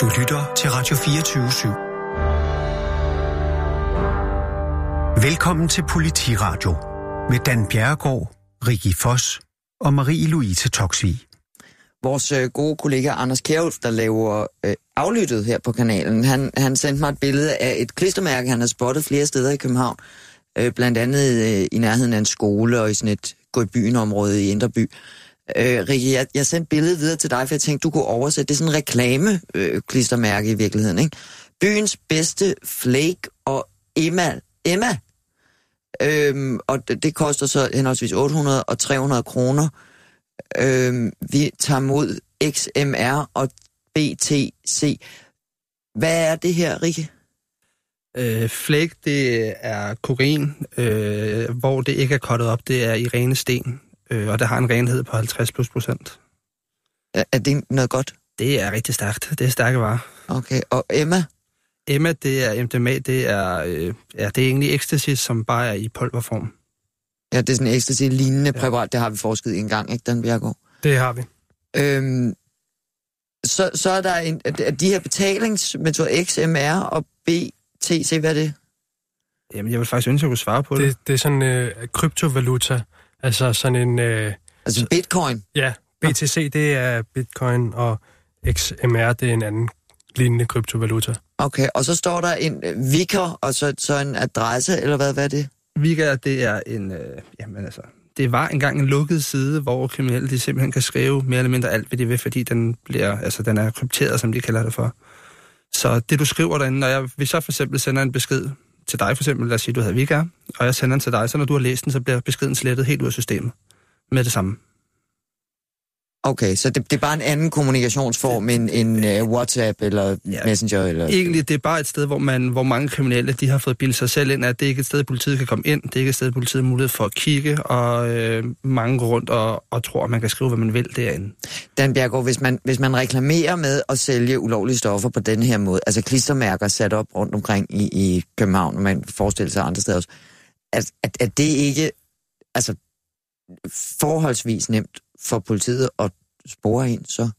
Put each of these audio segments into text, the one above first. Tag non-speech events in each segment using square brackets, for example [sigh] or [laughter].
Du lytter til Radio 24 /7. Velkommen til Politiradio med Dan Bjerregaard, Rikki Foss og Marie-Louise Toksvig. Vores øh, gode kollega Anders Kjærulf, der laver øh, aflyttet her på kanalen, han, han sendte mig et billede af et klistermærke, han har spottet flere steder i København. Øh, blandt andet øh, i nærheden af en skole og i sådan et gå i byen område i Indreby. Øh, Rikke, jeg, jeg sendte billedet videre til dig, for jeg tænkte, du kunne oversætte. Det er sådan en reklame-klistermærke øh, i virkeligheden, ikke? Byens bedste flake og Emma. Emma. Øhm, og det, det koster så henholdsvis 800 og 300 kroner. Øhm, vi tager mod XMR og BTC. Hvad er det her, Rikke? Øh, flake, det er kokain, øh, hvor det ikke er kottet op. Det er i rene sten, øh, og det har en renhed på 50 plus procent. Er, er det noget godt? Det er rigtig stærkt. Det er stærke varer. Okay, og Emma? Emma, det er MDMA, det er, øh, ja, det er egentlig ecstasy, som bare er i pulverform. Ja, det er sådan en ecstasy-lignende ja. præparat. Det har vi forsket i en gang, ikke, Dan Bjergård? Det har vi. Øhm, så, så er der en, de her betalingsmetoder XMR og BTC, hvad er det? Jamen, jeg vil faktisk ønske, at jeg kunne svare på det. Det, det er sådan øh, kryptovaluta. Altså sådan en... Øh, altså bitcoin? Ja, BTC det er bitcoin, og XMR det er en anden lignende kryptovaluta. Okay, og så står der en øh, viker, og så, så en adresse, eller hvad, hvad er det? Viker, det er en... Øh, jamen altså, det var engang en lukket side, hvor kriminelle de simpelthen kan skrive mere eller mindre alt, hvad de vil, fordi den, bliver, altså, den er krypteret, som de kalder det for. Så det, du skriver derinde, når jeg, hvis jeg for eksempel sender en besked til dig, for eksempel, lad os sige, du havde Vika, og jeg sender den til dig, så når du har læst den, så bliver beskeden slettet helt ud af systemet med det samme. Okay, så det, det er bare en anden kommunikationsform end, end uh, WhatsApp eller ja, Messenger? Eller... Egentlig, det er bare et sted, hvor, man, hvor mange kriminelle de har fået bildet sig selv ind, at det ikke er et sted, politiet kan komme ind, det er ikke et sted, politiet har mulighed for at kigge, og øh, mange går rundt og, og tror, at man kan skrive, hvad man vil derinde. Dan Bjergård, hvis man, hvis man reklamerer med at sælge ulovlige stoffer på den her måde, altså klistermærker sat op rundt omkring i, i København, og man forestiller sig andre steder også, at, at, at det ikke altså, forholdsvis nemt for politiet at spore en, så?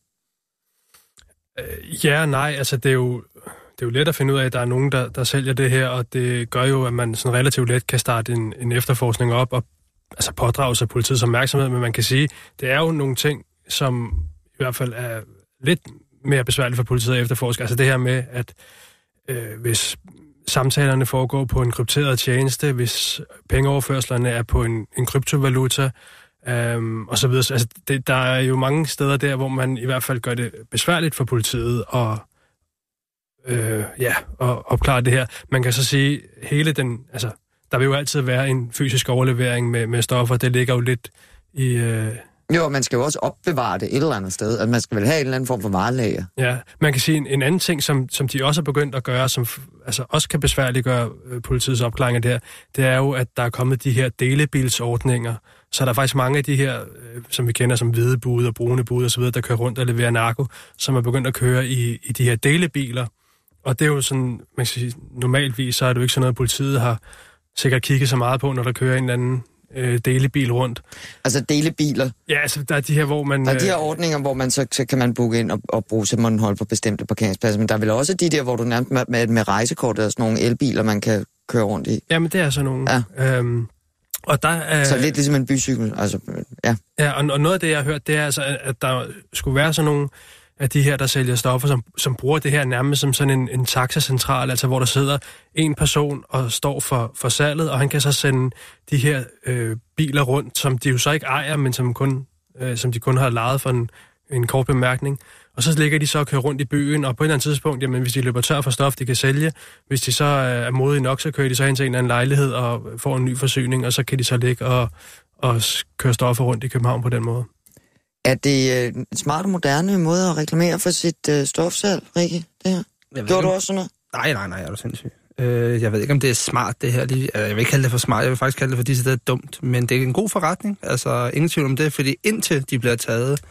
Øh, ja nej, altså det er jo det er jo let at finde ud af, at der er nogen, der, der sælger det her, og det gør jo, at man sådan relativt let kan starte en, en efterforskning op og altså pådrage sig politiets opmærksomhed, men man kan sige, det er jo nogle ting, som i hvert fald er lidt mere besværligt for politiet at efterforske. Altså det her med, at øh, hvis samtalerne foregår på en krypteret tjeneste, hvis pengeoverførslerne er på en, en kryptovaluta, øhm, og så videre. Altså, det, der er jo mange steder der, hvor man i hvert fald gør det besværligt for politiet at, øh, ja, at opklare det her. Man kan så sige, hele den, altså, der vil jo altid være en fysisk overlevering med, med stoffer. Det ligger jo lidt i... Øh, jo, man skal jo også opbevare det et eller andet sted, at man skal vel have en eller anden form for varelager. Ja, man kan sige en, en anden ting, som, som de også har begyndt at gøre, som altså også kan besværliggøre øh, politiets opklaringer der, det er jo, at der er kommet de her delebilsordninger, så der er faktisk mange af de her, øh, som vi kender som hvide bud og brune bud osv., der kører rundt og leverer narko, som er begyndt at køre i, i de her delebiler. Og det er jo sådan, man kan sige, normalvis så er det jo ikke sådan noget, politiet har sikkert kigget så meget på, når der kører en eller anden øh, delebil rundt. Altså delebiler? Ja, altså der er de her, hvor man... Der er de her øh, ordninger, hvor man så, så kan man booke ind og, og bruge simpelthen hold på bestemte parkeringspladser, men der er vel også de der, hvor du nærmest med, med, med rejsekort og sådan nogle elbiler, man kan køre rundt i? Jamen det er sådan nogle. Ja. Øhm, og der, er... så lidt ligesom en bycykel, altså, ja. Ja, og, og noget af det, jeg har hørt, det er altså, at der skulle være sådan nogle af de her, der sælger stoffer, som, som bruger det her nærmest som sådan en, en taxacentral, altså hvor der sidder en person og står for, for salget, og han kan så sende de her øh, biler rundt, som de jo så ikke ejer, men som, kun, øh, som de kun har lejet for en, en kort bemærkning. Og så ligger de så og kører rundt i byen, og på et eller andet tidspunkt, jamen, hvis de løber tør for stof, de kan sælge, hvis de så er modige nok, så kører de så hen til en eller anden lejlighed og får en ny forsyning, og så kan de så ligge og, og køre stoffer rundt i København på den måde. Er det en smart og moderne måde at reklamere for sit uh, stofsalg, Rikke, det her? Gjorde du også sådan noget? Nej, nej, nej, er du sindssyg. Øh, jeg ved ikke, om det er smart, det her. Jeg vil ikke kalde det for smart, jeg vil faktisk kalde det for disse er dumt. Men det er en god forretning, altså ingen tvivl om det, fordi indtil de bliver taget,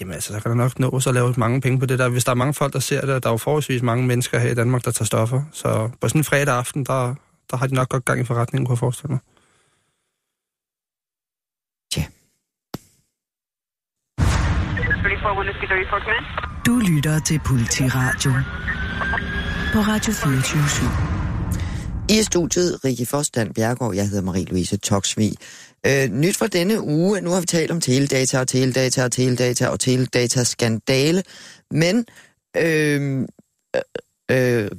Jamen altså, så kan der nok nå at lave mange penge på det der. Hvis der er mange folk, der ser det, der er jo forholdsvis mange mennesker her i Danmark, der tager stoffer. Så på sådan en fredag aften, der, der har de nok godt gang i forretningen, kunne jeg forestille mig. Ja. Du lytter til Politiradio på Radio 24 I studiet Rikke Forstand Bjergård, jeg hedder Marie-Louise Toksvig. Øh, nyt fra denne uge, nu har vi talt om teledata og teledata og teledata og teledata-skandale, men øhm, øh, øh,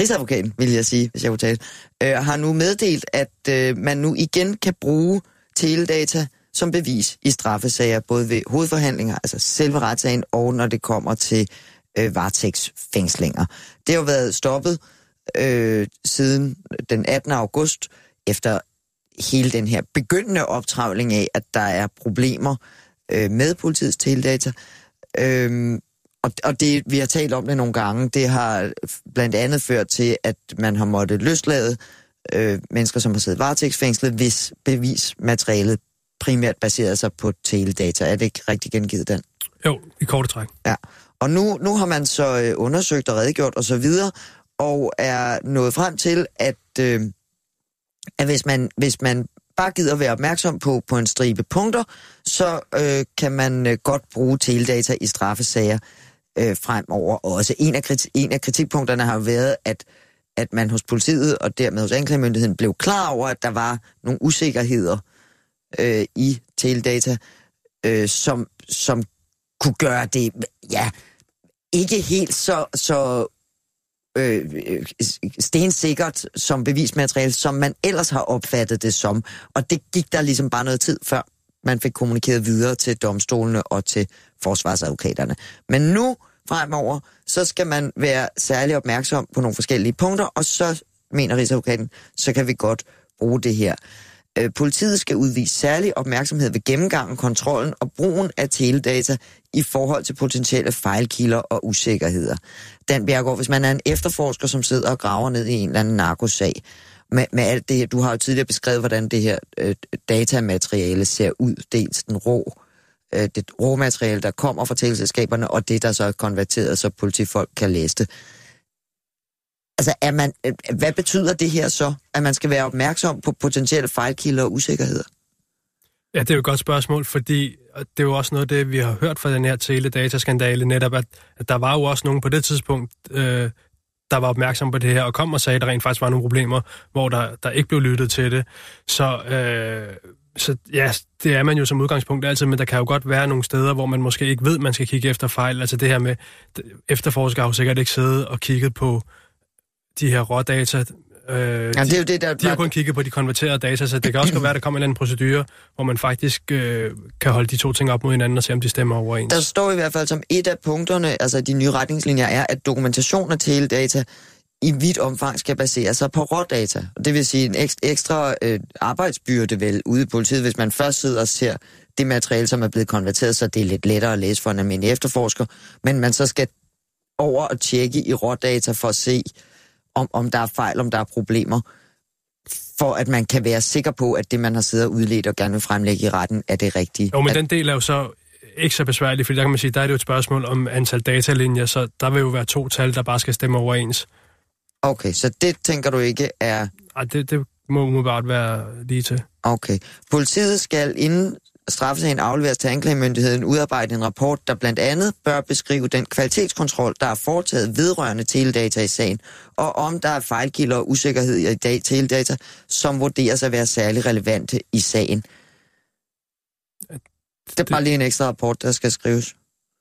Rigsadvokaten, vil jeg sige, hvis jeg kunne tale, øh, har nu meddelt, at øh, man nu igen kan bruge teledata som bevis i straffesager, både ved hovedforhandlinger, altså selve retssagen, og når det kommer til øh, varetægtsfængslinger. Det har været stoppet øh, siden den 18. august, efter hele den her begyndende optravling af, at der er problemer øh, med politiets teledata. Øh, og, og det, vi har talt om det nogle gange, det har blandt andet ført til, at man har måttet løslade øh, mennesker, som har siddet varetægtsfængslet, hvis bevismaterialet primært baseret sig på teledata. Er det ikke rigtig gengivet, den? Jo, i korte træk. Ja. Og nu, nu har man så øh, undersøgt og redegjort og så videre, og er nået frem til, at, øh, at hvis, man, hvis man bare gider være opmærksom på, på en stribe punkter, så øh, kan man øh, godt bruge teledata i straffesager øh, fremover også. En af, kriti- en af kritikpunkterne har været, at, at man hos politiet og dermed hos anklagemyndigheden blev klar over, at der var nogle usikkerheder øh, i teledata, øh, som, som kunne gøre det, ja, ikke helt så, så øh, stensikkert som bevismateriale, som man ellers har opfattet det som. Og det gik der ligesom bare noget tid før, man fik kommunikeret videre til domstolene og til forsvarsadvokaterne. Men nu fremover, så skal man være særlig opmærksom på nogle forskellige punkter, og så mener Rigsadvokaten, så kan vi godt bruge det her. Øh, politiet skal udvise særlig opmærksomhed ved gennemgangen, kontrollen og brugen af teledata i forhold til potentielle fejlkilder og usikkerheder. Dan Bjergård, hvis man er en efterforsker, som sidder og graver ned i en eller anden narkosag, med, med alt det her, du har jo tidligere beskrevet, hvordan det her øh, datamateriale ser ud, dels den rå, øh, det råmateriale, der kommer fra teleselskaberne, og det, der så er konverteret, så politifolk kan læse det. Altså, er man, øh, hvad betyder det her så, at man skal være opmærksom på potentielle fejlkilder og usikkerheder? Ja, det er jo et godt spørgsmål, fordi det er jo også noget af det, vi har hørt fra den her teledataskandale, netop at, at der var jo også nogen på det tidspunkt, øh, der var opmærksom på det her, og kom og sagde, at der rent faktisk var nogle problemer, hvor der, der ikke blev lyttet til det. Så, øh, så ja, det er man jo som udgangspunkt altid, men der kan jo godt være nogle steder, hvor man måske ikke ved, at man skal kigge efter fejl. Altså det her med, efterforskere har jo sikkert ikke siddet og kigget på de her rådata, Øh, Jamen, det er jo det, der... De har kun kigget på de konverterede data, så det kan også godt være, at der kommer en anden procedure, hvor man faktisk øh, kan holde de to ting op mod hinanden og se, om de stemmer overens. Der står i hvert fald som et af punkterne, altså de nye retningslinjer, er, at dokumentation af teledata i vidt omfang skal basere sig på rådata. Det vil sige en ekstra, ekstra øh, arbejdsbyrde vel ude i politiet, hvis man først sidder og ser det materiale, som er blevet konverteret, så det er lidt lettere at læse for en almindelig efterforsker, men man så skal over og tjekke i rådata for at se, om, om der er fejl, om der er problemer, for at man kan være sikker på, at det, man har siddet og udledt og gerne vil fremlægge i retten, er det rigtige. Jo, men at... den del er jo så ikke så besværlig, fordi der kan man sige, der er det jo et spørgsmål om antal datalinjer, så der vil jo være to tal, der bare skal stemme overens. Okay, så det tænker du ikke er... Ej, det, det må umiddelbart være lige til. Okay. Politiet skal inden straffesagen afleveres til anklagemyndigheden udarbejde en rapport, der blandt andet bør beskrive den kvalitetskontrol, der er foretaget vedrørende teledata i sagen, og om der er fejlkilder og usikkerhed i dag teledata, som vurderes at være særlig relevante i sagen. Det er bare lige en ekstra rapport, der skal skrives.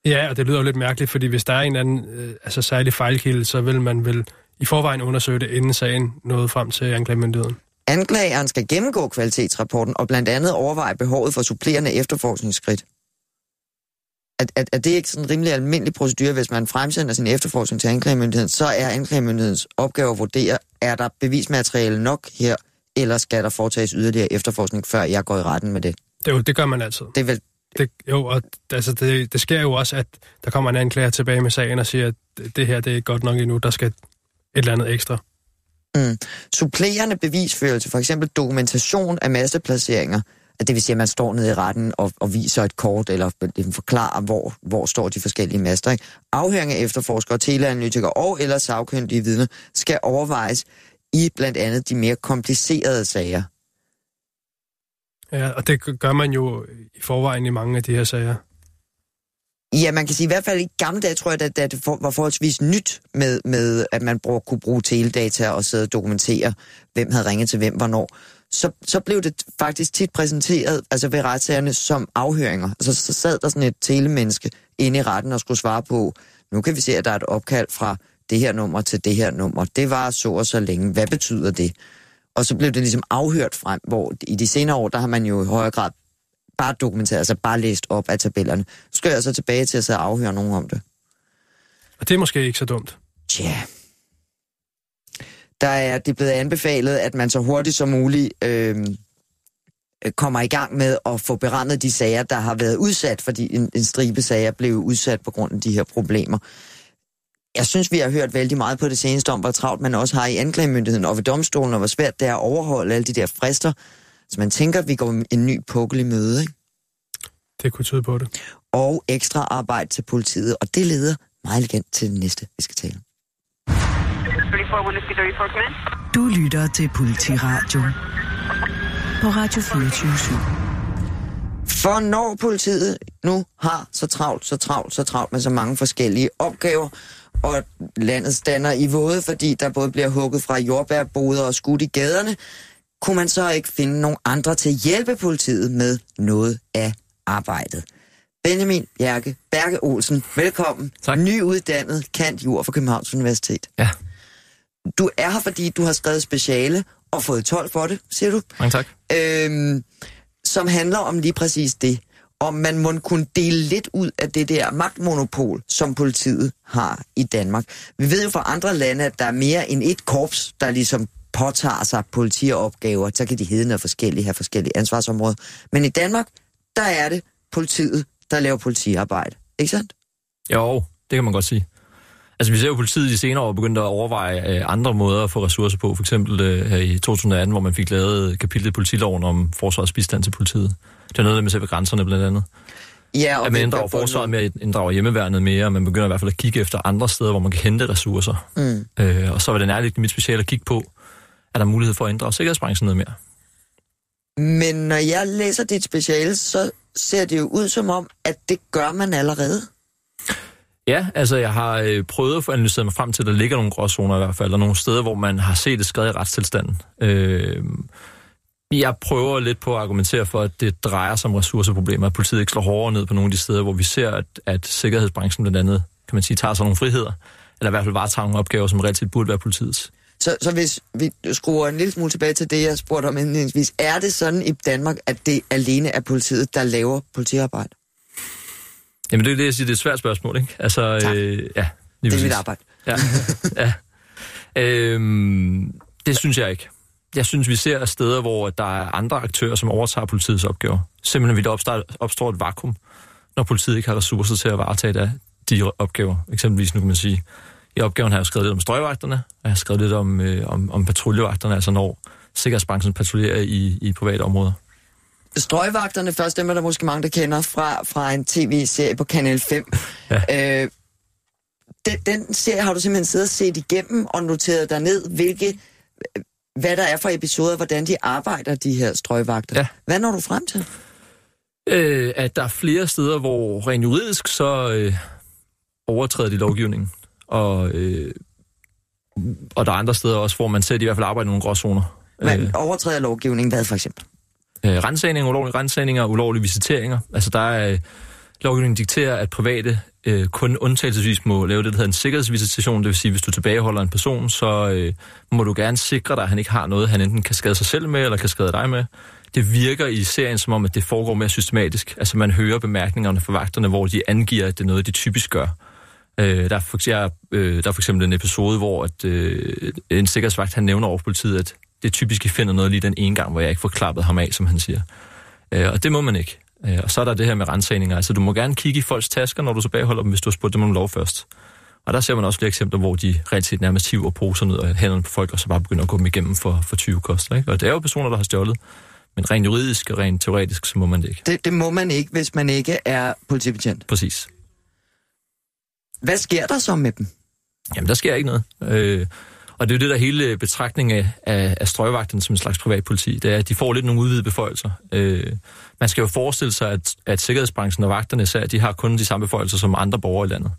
Ja, og det lyder jo lidt mærkeligt, fordi hvis der er en anden øh, altså særlig fejlkilde, så vil man vel i forvejen undersøge det, inden sagen nåede frem til anklagemyndigheden. Anklageren skal gennemgå kvalitetsrapporten og blandt andet overveje behovet for supplerende efterforskningsskridt. Er, er, er det ikke sådan en rimelig almindelig procedure, hvis man fremsender sin efterforskning til anklagemyndigheden, så er anklagemyndighedens opgave at vurdere, er der bevismateriale nok her, eller skal der foretages yderligere efterforskning, før jeg går i retten med det? Det, jo, det gør man altid. Det er vel det, jo, og altså, det, det sker jo også, at der kommer en anklager tilbage med sagen og siger, at det her det er godt nok endnu, der skal et eller andet ekstra. Mm. Supplerende bevisførelse, for eksempel dokumentation af masseplaceringer, at det vil sige, at man står nede i retten og, og viser et kort, eller forklarer, hvor, hvor står de forskellige master, ikke? afhængig af efterforskere, teleanalytikere og eller sagkyndige vidner, skal overvejes i blandt andet de mere komplicerede sager. Ja, og det gør man jo i forvejen i mange af de her sager. Ja, man kan sige i hvert fald i gamle dage, tror jeg, at, at det for, var forholdsvis nyt med, med at man brug, kunne bruge teledata og sidde og dokumentere, hvem havde ringet til hvem, hvornår. Så, så blev det faktisk tit præsenteret altså ved retssagerne som afhøringer. Altså, så sad der sådan et telemenneske inde i retten og skulle svare på, nu kan vi se, at der er et opkald fra det her nummer til det her nummer. Det var så og så længe. Hvad betyder det? Og så blev det ligesom afhørt frem, hvor i de senere år, der har man jo i højere grad bare dokumenteret, altså bare læst op af tabellerne. Så skal jeg så tilbage til at sidde og afhøre nogen om det. Og det er måske ikke så dumt. Tja. Der er det er blevet anbefalet, at man så hurtigt som muligt øh, kommer i gang med at få berammet de sager, der har været udsat, fordi en, en stribe sager blev udsat på grund af de her problemer. Jeg synes, vi har hørt vældig meget på det seneste om, hvor travlt man også har i anklagemyndigheden og ved domstolen, og hvor svært det er at overholde alle de der frister. Så man tænker, at vi går en ny pukkel i møde, ikke? Det kunne tyde på det. og ekstra arbejde til politiet, og det leder meget elegant til det næste, vi skal tale om. 34, Whiskey 34, come in. Du lytter til Politiradio på Radio 24 For når politiet nu har så travlt, så travlt, så travlt med så mange forskellige opgaver, og landet stander i våde, fordi der både bliver hugget fra jordbærboder og skudt i gaderne, kunne man så ikke finde nogle andre til at hjælpe politiet med noget af arbejdet. Benjamin Bjerke Berge Olsen, velkommen. Tak. Nyuddannet kant jord fra Københavns Universitet. Ja, Du er her, fordi du har skrevet speciale og fået 12 for det, siger du? mange tak. øhm, som handler om lige præcis det. Om man må kunne dele lidt ud af det der magtmonopol, som politiet har i Danmark. Vi ved jo fra andre lande, at der er mere end et korps, der ligesom påtager sig politiopgaver. Så kan de hedde noget forskellige, have forskellige ansvarsområder. Men i Danmark, der er det politiet, der laver politiarbejde. Ikke sandt? Jo, det kan man godt sige. Altså, vi ser jo politiet de senere år begyndt at overveje øh, andre måder at få ressourcer på. For eksempel øh, her i 2018, hvor man fik lavet kapitlet i politiloven om forsvarets bistand til politiet. Det er noget, der med selv grænserne blandt andet. Ja, At man inddrager forsvaret mere, inddrager hjemmeværnet mere, og man begynder i hvert fald at kigge efter andre steder, hvor man kan hente ressourcer. Mm. Øh, og så var det nærligt mit speciale at kigge på, er der mulighed for at inddrage sikkerhedsbranchen noget mere. Men når jeg læser dit speciale, så ser det jo ud som om, at det gør man allerede. Ja, altså jeg har øh, prøvet at få analyseret mig frem til, at der ligger nogle gråzoner i hvert fald, og nogle steder, hvor man har set det skrevet i retstilstanden. Øh, jeg prøver lidt på at argumentere for, at det drejer sig om ressourceproblemer, at politiet ikke slår hårdere ned på nogle af de steder, hvor vi ser, at, at sikkerhedsbranchen blandt andet, kan man sige, tager sig nogle friheder, eller i hvert fald varetager nogle opgaver, som reelt set burde være politiets. Så, så hvis vi skruer en lille smule tilbage til det, jeg spurgte om indledningsvis, er det sådan i Danmark, at det alene er politiet, der laver politiarbejde? Jamen det er det, jeg siger, det er et svært spørgsmål, ikke? Altså, Tak. øh, ja, Det er mit arbejde. Ja. ja. Øhm, det synes jeg ikke. Jeg synes, vi ser steder, hvor der er andre aktører, som overtager politiets opgaver. Simpelthen vil der opstår, opstår et vakuum, når politiet ikke har ressourcer til at varetage de opgaver. Eksempelvis, nu kan man sige, i opgaven har jeg skrevet lidt om strøgvagterne, og jeg har skrevet lidt om, øh, om, om patruljevagterne, altså når sikkerhedsbranchen patruljerer i, i private områder. Strøgvagterne først, dem er der måske mange, der kender fra, fra en tv-serie på Kanal 5. Ja. Øh, den, den serie har du simpelthen siddet og set igennem og noteret dig ned, hvilke, hvad der er for episoder, hvordan de arbejder, de her strøgvagter. Ja. Hvad når du frem til? Øh, at der er flere steder, hvor rent juridisk, så øh, overtræder de lovgivningen. Og, øh, og der er andre steder også, hvor man de i hvert fald arbejder i nogle gråzoner. Man Øh, overtræder lovgivningen, hvad for eksempel? øh, rensagninger, ulovlige rensagninger, ulovlige visiteringer. Altså der er øh, lovgivningen dikterer, at private øh, kun undtagelsesvis må lave det, der hedder en sikkerhedsvisitation. Det vil sige, hvis du tilbageholder en person, så øh, må du gerne sikre dig, at han ikke har noget, han enten kan skade sig selv med, eller kan skade dig med. Det virker i serien som om, at det foregår mere systematisk. Altså man hører bemærkningerne fra vagterne, hvor de angiver, at det er noget, de typisk gør. Øh, der, er for, jeg, øh, der er for eksempel en episode, hvor at, øh, en sikkerhedsvagt han nævner over politiet, at det typisk, I finder noget lige den ene gang, hvor jeg ikke får klappet ham af, som han siger. Øh, og det må man ikke. Øh, og så er der det her med rensagninger. Altså, du må gerne kigge i folks tasker, når du så bagholder dem, hvis du har spurgt dem om lov først. Og der ser man også flere eksempler, hvor de rent set nærmest hiver poser ned og hænderne på folk, og så bare begynder at gå dem igennem for, for 20 koster. Ikke? Og det er jo personer, der har stjålet. Men rent juridisk og rent teoretisk, så må man det ikke. Det, det må man ikke, hvis man ikke er politibetjent. Præcis. Hvad sker der så med dem? Jamen, der sker ikke noget. Øh, Og det er jo det, der hele betragtning af, af, af som en slags privatpoliti. Det er, at de får lidt nogle udvidede beføjelser. Øh, man skal jo forestille sig, at, at sikkerhedsbranchen og vagterne især, de har kun de samme beføjelser som andre borgere i landet.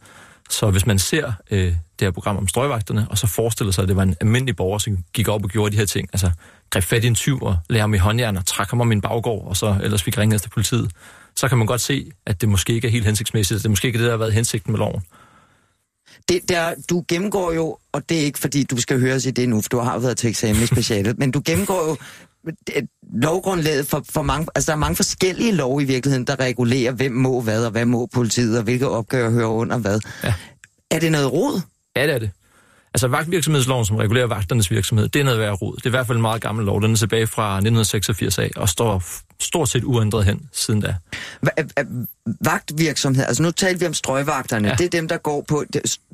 Så hvis man ser øh, det her program om strøgvagterne, og så forestiller sig, at det var en almindelig borger, som gik op og gjorde de her ting, altså greb fat i en tyv og lagde ham i håndjern og trak ham om min baggård, og så ellers fik ringet til politiet, så kan man godt se, at det måske ikke er helt hensigtsmæssigt. Det måske ikke det, der har været hensigten med loven. Det der, du gennemgår jo, og det er ikke fordi, du skal høre i det nu, for du har været til eksamen i specialet, men du gennemgår jo lovgrundlaget for, for mange, altså der er mange forskellige lov i virkeligheden, der regulerer, hvem må hvad, og hvad må politiet, og hvilke opgaver hører under hvad. Ja. Er det noget råd? Ja, det er det. Altså vagtvirksomhedsloven, som regulerer vagternes virksomhed, det er noget værd råd. Det er i hvert fald en meget gammel lov. Den er tilbage fra 1986 af, og står stort set uændret hen siden da. Vagtvirksomhed, altså nu talte vi om strøgvagterne, ja. Det er dem, der går på,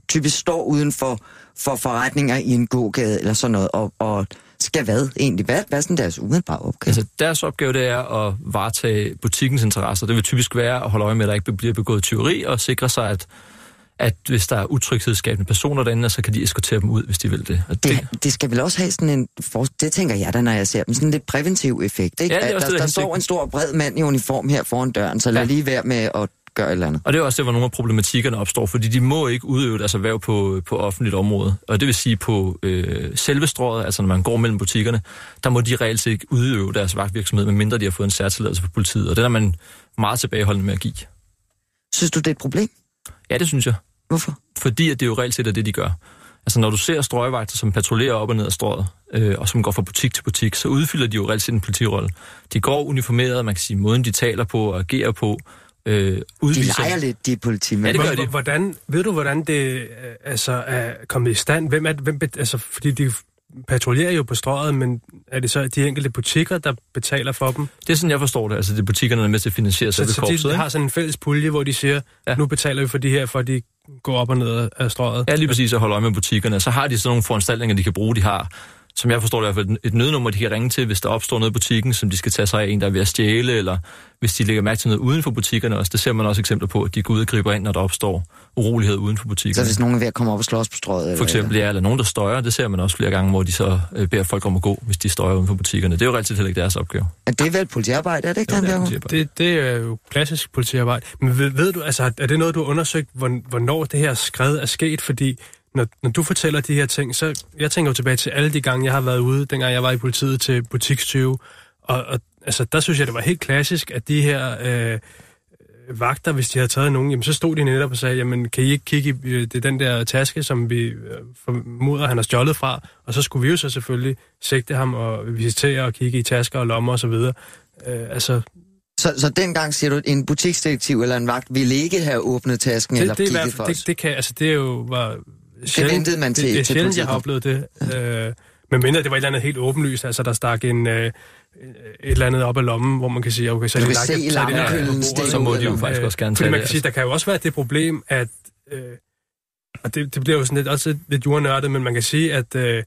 typisk står uden for, for forretninger i en gågade eller sådan noget, og, og skal hvad egentlig? Hvad, hvad er sådan deres umiddelbare opgave? Altså deres opgave, det er at varetage butikkens interesser. Det vil typisk være at holde øje med, at der ikke bliver begået tyveri, og sikre sig, at, at hvis der er utryghedsskabende personer derinde, så kan de eskortere dem ud, hvis de vil det. Og det, det skal vel også have sådan en, for, det tænker jeg da, når jeg ser dem, sådan en lidt præventiv effekt, ikke? Ja, det er At også der, det, der der er står en stor bred mand i uniform her foran døren, så lad Ja. lige være med at gøre et eller andet. Og det er også det, hvor nogle af problematikkerne opstår, fordi de må ikke udøve deres erhverv på, på offentligt område. Og det vil sige på øh, selve strået, altså når man går mellem butikkerne, der må de reelt ikke udøve deres vagtvirksomhed, medmindre de har fået en særtilladelse fra politiet. Og det er man meget tilbageholdende med at give. Synes du, det er et problem? Ja, det synes jeg. Hvorfor? Fordi at det jo reelt set er det, de gør. Altså når du ser strøgevagter, som patruljerer op og ned ad strøget, øh, og som går fra butik til butik, så udfylder de jo reelt set en politirolle. De går uniformeret, man kan sige, måden de taler på og agerer på, øh, De udviser... leger lidt, de politimænd. Ja, det gør de. Hvordan, ved du, hvordan det øh, altså, er kommet i stand? Hvem er, det- hvem, altså, fordi de patruljerer jo på strøget, men er det så de enkelte butikker, der betaler for dem? Det er sådan, jeg forstår det. Altså, det er butikkerne, der er med til at finansiere Så, selve så korpset, de ikke? har sådan en fælles pulje, hvor de siger, Ja. ja. nu betaler vi for de her, for de går op og ned af strøget. Ja, lige præcis at holde øje med butikkerne. Så har de sådan nogle foranstaltninger, de kan bruge. De har, som jeg forstår det i hvert fald, et nødnummer, de kan ringe til, hvis der opstår noget i butikken, som de skal tage sig af, en der er ved at stjæle, eller hvis de lægger mærke til noget uden for butikkerne også. Det ser man også eksempler på, at de går ud og griber ind, når der opstår urolighed uden for Så butikkerne. hvis nogen er ved at komme op og slås på strøget? eller- For eksempel, ja, eller nogen, der støjer. Det ser man også flere gange, hvor de så øh, beder folk om at gå, hvis de støjer uden for butikkerne. Det er jo set heller ikke deres opgave. Er det vel politiarbejde, er det ikke, Dan Bjergård? Det, det er jo klassisk politiarbejde. Men ved, ved du, altså, er det noget, du har undersøgt, hvor- hvornår det her skred er sket? Fordi når, når du fortæller de her ting, så jeg tænker jo tilbage til alle de gange, jeg har været ude, dengang jeg var i politiet til butikstyve. Og, og altså, der synes jeg, det var helt klassisk, at de her øh, vagter, hvis de havde taget nogen, jamen, så stod de netop og sagde, jamen, kan I ikke kigge i øh, det den der taske, som vi øh, formoder, han har stjålet fra? Og så skulle vi jo så selvfølgelig sigte ham og visitere og kigge i tasker og lommer og så videre. Øh, altså, Så, så dengang siger du, en butiksdetektiv eller en vagt ville ikke have åbnet tasken eller det, det, er i kigget for os? det, det kan, altså det er jo var sjældent, ventede man til- det, det er til sjældent, politiet jeg har oplevet det. Øh, men mindre det var et eller andet helt åbenlyst, altså der stak en, øh, et eller andet op af lommen, hvor man kan sige, okay, så er det kan lagt- se så er det lagt Så må de jo faktisk også gerne tage man det. kan sige, der kan jo også være det problem, at, øh, og det, det bliver jo sådan lidt, også lidt, lidt jordnørdet, men man kan sige, at øh,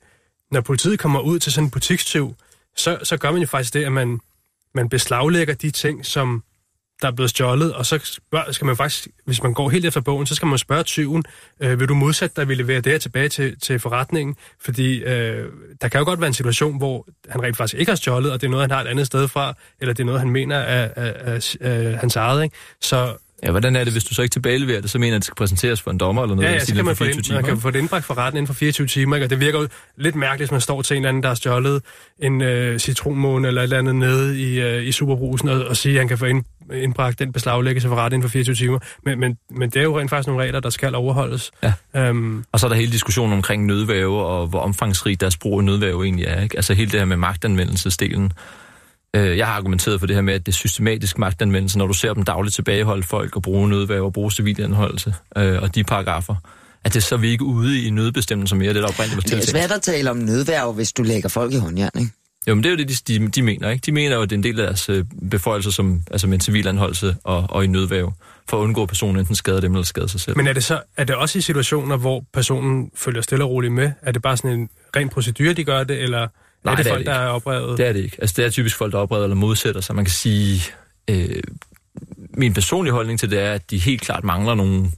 når politiet kommer ud til sådan en butikstyv, så, så gør man jo faktisk det, at man, man beslaglægger de ting, som der er blevet stjålet, og så skal man faktisk, hvis man går helt efter bogen, så skal man spørge tyven, øh, vil du modsætte dig, vil levere det her tilbage til, til forretningen? Fordi øh, der kan jo godt være en situation, hvor han rent faktisk ikke har stjålet, og det er noget, han har et andet sted fra, eller det er noget, han mener er, er, er, er hans eget. Ikke? Så Ja, hvordan er det, hvis du så ikke tilbageleverer det, så mener at det skal præsenteres for en dommer eller noget? Ja, ja, så kan man for få, 24 ind, timer, man kan få det indbragt for retten inden for 24 timer, ikke? og det virker jo lidt mærkeligt, hvis man står til en eller anden, der har stjålet en øh, citronmåne eller et eller andet nede i, øh, i superbrusen, og, og sige, at han kan få ind, indbragt den beslaglæggelse for retten inden for 24 timer. Men, men, men det er jo rent faktisk nogle regler, der skal overholdes. Ja. Øhm, Og så er der hele diskussionen omkring nødvæve, og hvor omfangsrig deres brug af nødvæve egentlig er. Ikke? Altså hele det her med magtanvendelsesdelen. Øh, Jeg har argumenteret for det her med, at det er systematisk magtanvendelse, når du ser dem dagligt tilbageholde folk og bruge nødvæve og bruge civilanholdelse øh, og de paragrafer. At det så vi ikke ude i nødbestemmelser mere, det der oprindeligt var Det er tiltænkt. svært at tale om nødværv, hvis du lægger folk i håndjern, ikke? Jo, men det er jo det, de, de, mener. Ikke? De mener jo, at det er en del af deres øh, beføjelser som, altså med en civilanholdelse og, og i nødvæve, for at undgå, at personen enten skader dem eller skader sig selv. men er det, så, er det også i situationer, hvor personen følger stille og roligt med? Er det bare sådan en ren procedure, de gør det, eller Nej, er det det er folk, det der er oprevet? Det er det ikke. Altså, det er typisk folk, der opreder eller modsætter sig. Man kan sige, øh, min personlige holdning til det er, at de helt klart mangler nogle,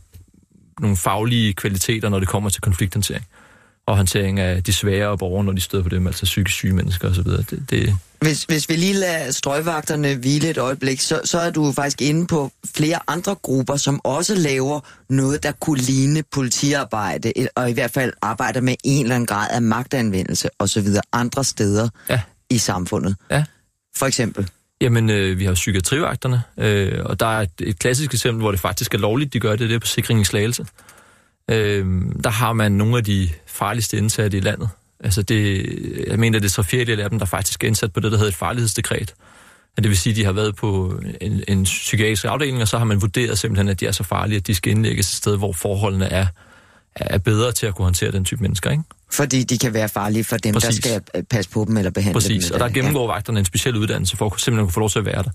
nogle faglige kvaliteter, når det kommer til konflikthåndtering. Og håndtering af de svære borgere, når de støder på dem, altså psykisk syge mennesker osv. Det, det, Hvis, hvis vi lige lader strøgvagterne hvile et øjeblik, så, så er du faktisk inde på flere andre grupper, som også laver noget, der kunne ligne politiarbejde, el- og i hvert fald arbejder med en eller anden grad af magtanvendelse osv. andre steder Ja. i samfundet. Ja. For eksempel. Jamen, øh, vi har psykiatrivagterne, øh, og der er et, et klassisk eksempel, hvor det faktisk er lovligt, de gør det, det er på sikring i slagelse. Øh, der har man nogle af de farligste indsatte i landet. Altså det, jeg mener, det er så fjerdedel af dem, der faktisk er indsat på det, der hedder et farlighedsdekret. Det vil sige, at de har været på en, en psykiatrisk afdeling, og så har man vurderet simpelthen, at de er så farlige, at de skal indlægges et sted, hvor forholdene er, er bedre til at kunne håndtere den type mennesker. Ikke? Fordi de kan være farlige for dem, Præcis. der skal passe på dem eller behandle Præcis, dem. og der gennemgår vagterne en speciel uddannelse for at simpelthen kunne få lov til at være der.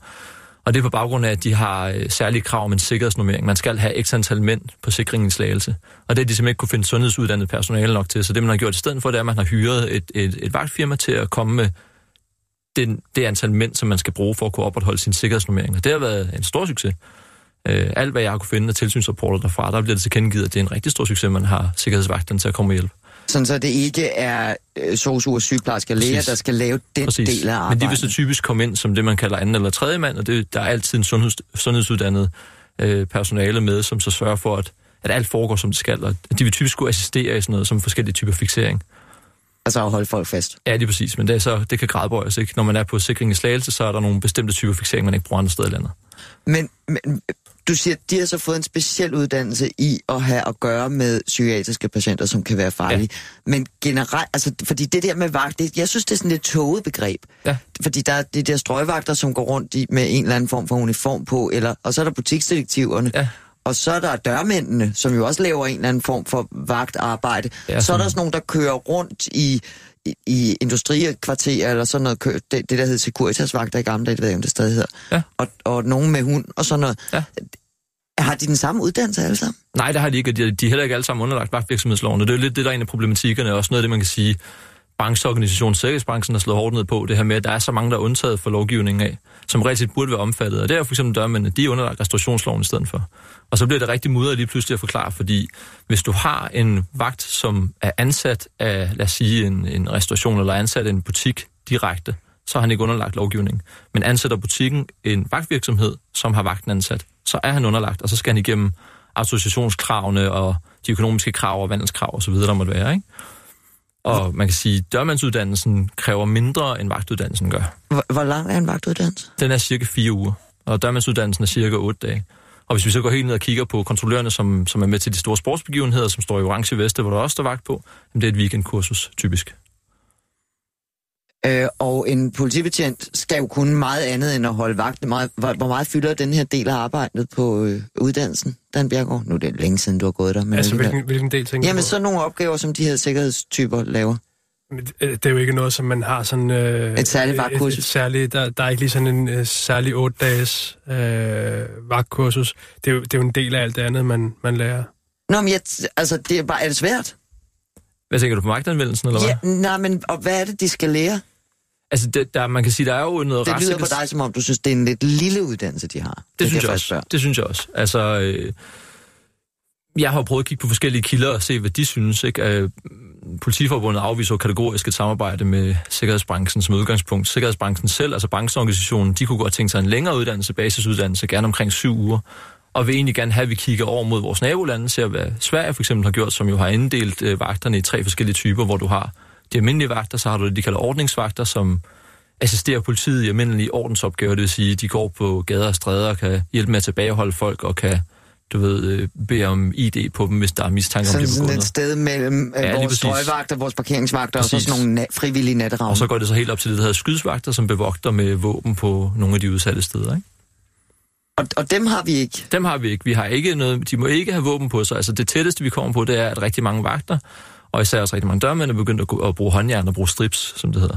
Og det er på baggrund af, at de har øh, særlige krav om en sikkerhedsnormering. Man skal have x antal mænd på sikringens slagelse. Og det er de simpelthen ikke kunne finde sundhedsuddannet personale nok til. Så det, man har gjort i stedet for, det er, at man har hyret et, et, et vagtfirma til at komme med den, det antal mænd, som man skal bruge for at kunne opretholde sin sikkerhedsnormering. Og det har været en stor succes. Øh, alt, hvad jeg har kunne finde af tilsynsrapporter derfra, der bliver det tilkendegivet, at det er en rigtig stor succes, man har sikkerhedsvagterne til at komme og hjælpe. Sådan så det ikke er øh, sosu og sygeplejersker og læger, der skal lave den Præcis. del af Men de arbejdet. vil så typisk komme ind som det, man kalder anden eller tredje mand, og det, der er altid en sundheds, sundhedsuddannet øh, personale med, som så sørger for, at, at alt foregår, som det skal. Og de vil typisk skulle assistere i sådan noget, som forskellige typer fixering. Altså at holde folk fast. Ja, det er præcis, men det, er så, det kan gradbøjes. Ikke? Når man er på sikring i slagelse, så er der nogle bestemte typer fixering, man ikke bruger andre steder i landet. Men, men du siger, de har så fået en speciel uddannelse i at have at gøre med psykiatriske patienter, som kan være farlige. Ja. Men generelt, altså, fordi det der med vagt, det, jeg synes, det er sådan et tåget begreb. Ja. Fordi der er de der strøgvagter, som går rundt i, med en eller anden form for uniform på, eller, og så er der butiksdetektiverne. Ja. Og så er der dørmændene, som jo også laver en eller anden form for vagtarbejde. Ja, så er der sådan nogle, der kører rundt i, i, i industrikvarterer, eller sådan noget, det, det der hed Securitas-vagter i gamle dage, det ved jeg om det stadig hedder. Ja. Og, og nogen med hund og sådan noget. Ja. Har de den samme uddannelse alle sammen? Nej, det har de ikke, og de, de er heller ikke alle sammen underlagt vagtvirksomhedsloven, og det er jo lidt det, der er en af problematikkerne, og også noget af det, man kan sige, brancheorganisationen, sikkerhedsbranchen har slået hårdt ned på, det her med, at der er så mange, der er undtaget for lovgivningen af, som reelt burde være omfattet. Og det er for eksempel dørmændene, de er underlagt restaurationsloven i stedet for. Og så bliver det rigtig mudret lige pludselig at forklare, fordi hvis du har en vagt, som er ansat af, lad os sige, en, en restauration eller ansat af en butik direkte, så har han ikke underlagt lovgivningen. Men ansætter butikken en vagtvirksomhed, som har vagten ansat, så er han underlagt, og så skal han igennem autorisationskravene og de økonomiske krav og vandelskrav osv., der måtte være. Ikke? Og man kan sige, at dørmandsuddannelsen kræver mindre, end vagtuddannelsen gør. Hvor, hvor lang er en vagtuddannelse? Den er cirka fire uger, og dørmandsuddannelsen er cirka otte dage. Og hvis vi så går helt ned og kigger på kontrollørerne, som, som er med til de store sportsbegivenheder, som står i orange veste, hvor der også står vagt på, jamen det er et weekendkursus, typisk. Øh, og en politibetjent skal jo kunne meget andet end at holde vagt. Hvor, hvor meget fylder den her del af arbejdet på øh, uddannelsen, Dan Bjergård? Nu er det længe siden, du har gået der. Men Altså, hvilken, hvilken del tænker Jamen, du så nogle opgaver, som de her sikkerhedstyper laver. Men det- er jo ikke noget, som man har sådan... Øh, Et særligt vagtkursus. Et, et særligt, der, der er ikke lige sådan en øh, særlig otte dages øh, vagtkursus. Det er, jo, det er jo en del af alt det andet, man, man lærer. Nå, men jeg, altså, det er bare, er det svært? Hvad tænker du på magtanvendelsen, eller hvad? Ja, nej, men og hvad er det, de skal lære? Altså, det, der, man kan sige, der er jo noget Det lyder på retssikkerheds- dig, som om du synes, det er en lidt lille uddannelse, de har. Det, kan synes jeg, faktisk også. Det synes jeg også. Altså, øh, jeg har prøvet at kigge på forskellige kilder og se, hvad de synes. Ikke? Øh, Politiforbundet afviser jo kategorisk et samarbejde med sikkerhedsbranchen som udgangspunkt. Sikkerhedsbranchen selv, altså brancheorganisationen, de kunne godt tænke sig en længere uddannelse, basisuddannelse, gerne omkring syv uger. Og vil egentlig gerne have, at vi kigger over mod vores nabolande, ser hvad Sverige for eksempel har gjort, som jo har inddelt øh, vagterne i tre forskellige typer, hvor du har de almindelige vagter, så har du det, de kalder ordningsvagter, som assisterer politiet i almindelige ordensopgaver, det vil sige, de går på gader og stræder og kan hjælpe med at tilbageholde folk og kan, du ved, øh, bede om ID på dem, hvis der er mistanke om, Sådan, de sådan et sted mellem Ja, ja, vores præcis. strøgvagter, vores parkeringsvagter og så Præcis. sådan nogle na- frivillige natteravne. Og så går det så helt op til det, der hedder skydsvagter, som bevogter med våben på nogle af de udsatte steder. Ikke? Og, og dem har vi ikke. Dem har vi ikke. Vi har ikke noget, de må ikke have våben på sig. Altså det tætteste, vi kommer på, det er, at rigtig mange vagter, og især også rigtig mange dørmænd, er begyndt at, at bruge håndjern og bruge strips, som det hedder.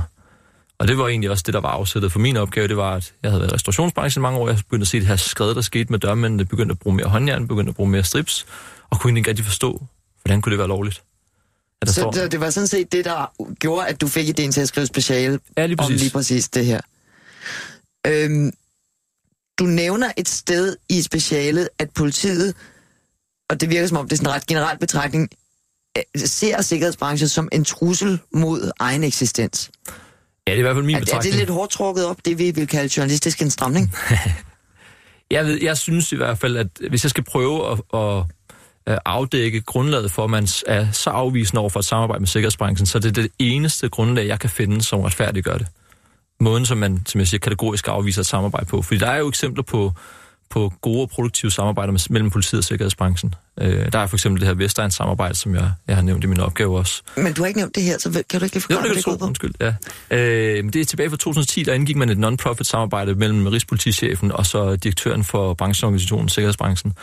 Og det var egentlig også det, der var afsættet for min opgave. Det var, at jeg havde været i restaurationsbranchen mange år. Jeg begyndte at se det her skred, der skete med dørmændene. Begyndte at bruge mere håndjern, begyndte at bruge mere strips. Og kunne egentlig ikke rigtig forstå, hvordan kunne det være lovligt. At der Så står, det, var sådan set det, der gjorde, at du fik idéen til at skrive speciale ja, lige om præcis. lige præcis det her. Øhm, du nævner et sted i specialet, at politiet, og det virker som om det er sådan en ret generel betragtning, øh, ser sikkerhedsbranchen som en trussel mod egen eksistens. Ja, det er i hvert fald min Er, er det betragtning. lidt hårdt trukket op, det vi vil kalde journalistisk en stramning? [laughs] Jeg, ved, jeg synes i hvert fald, at hvis jeg skal prøve at, at, afdække grundlaget for, at man er så afvisende over for et samarbejde med sikkerhedsbranchen, så er det det eneste grundlag, jeg kan finde, som retfærdiggør det. Måden, som man, som jeg siger, kategorisk afviser et samarbejde på. Fordi der er jo eksempler på, på gode og produktive samarbejder mellem politiet og sikkerhedsbranchen. Øh, der er for eksempel det her Vestegns samarbejde, som jeg, jeg har nævnt i min opgave også. Men du har ikke nævnt det her, så kan du ikke lige Jo, forklare, det kan det ud på? Undskyld, ja. Øh, men det er tilbage fra 2010, der indgik man et non-profit samarbejde mellem Rigspolitichefen og så direktøren for brancheorganisationen Sikkerhedsbranchen.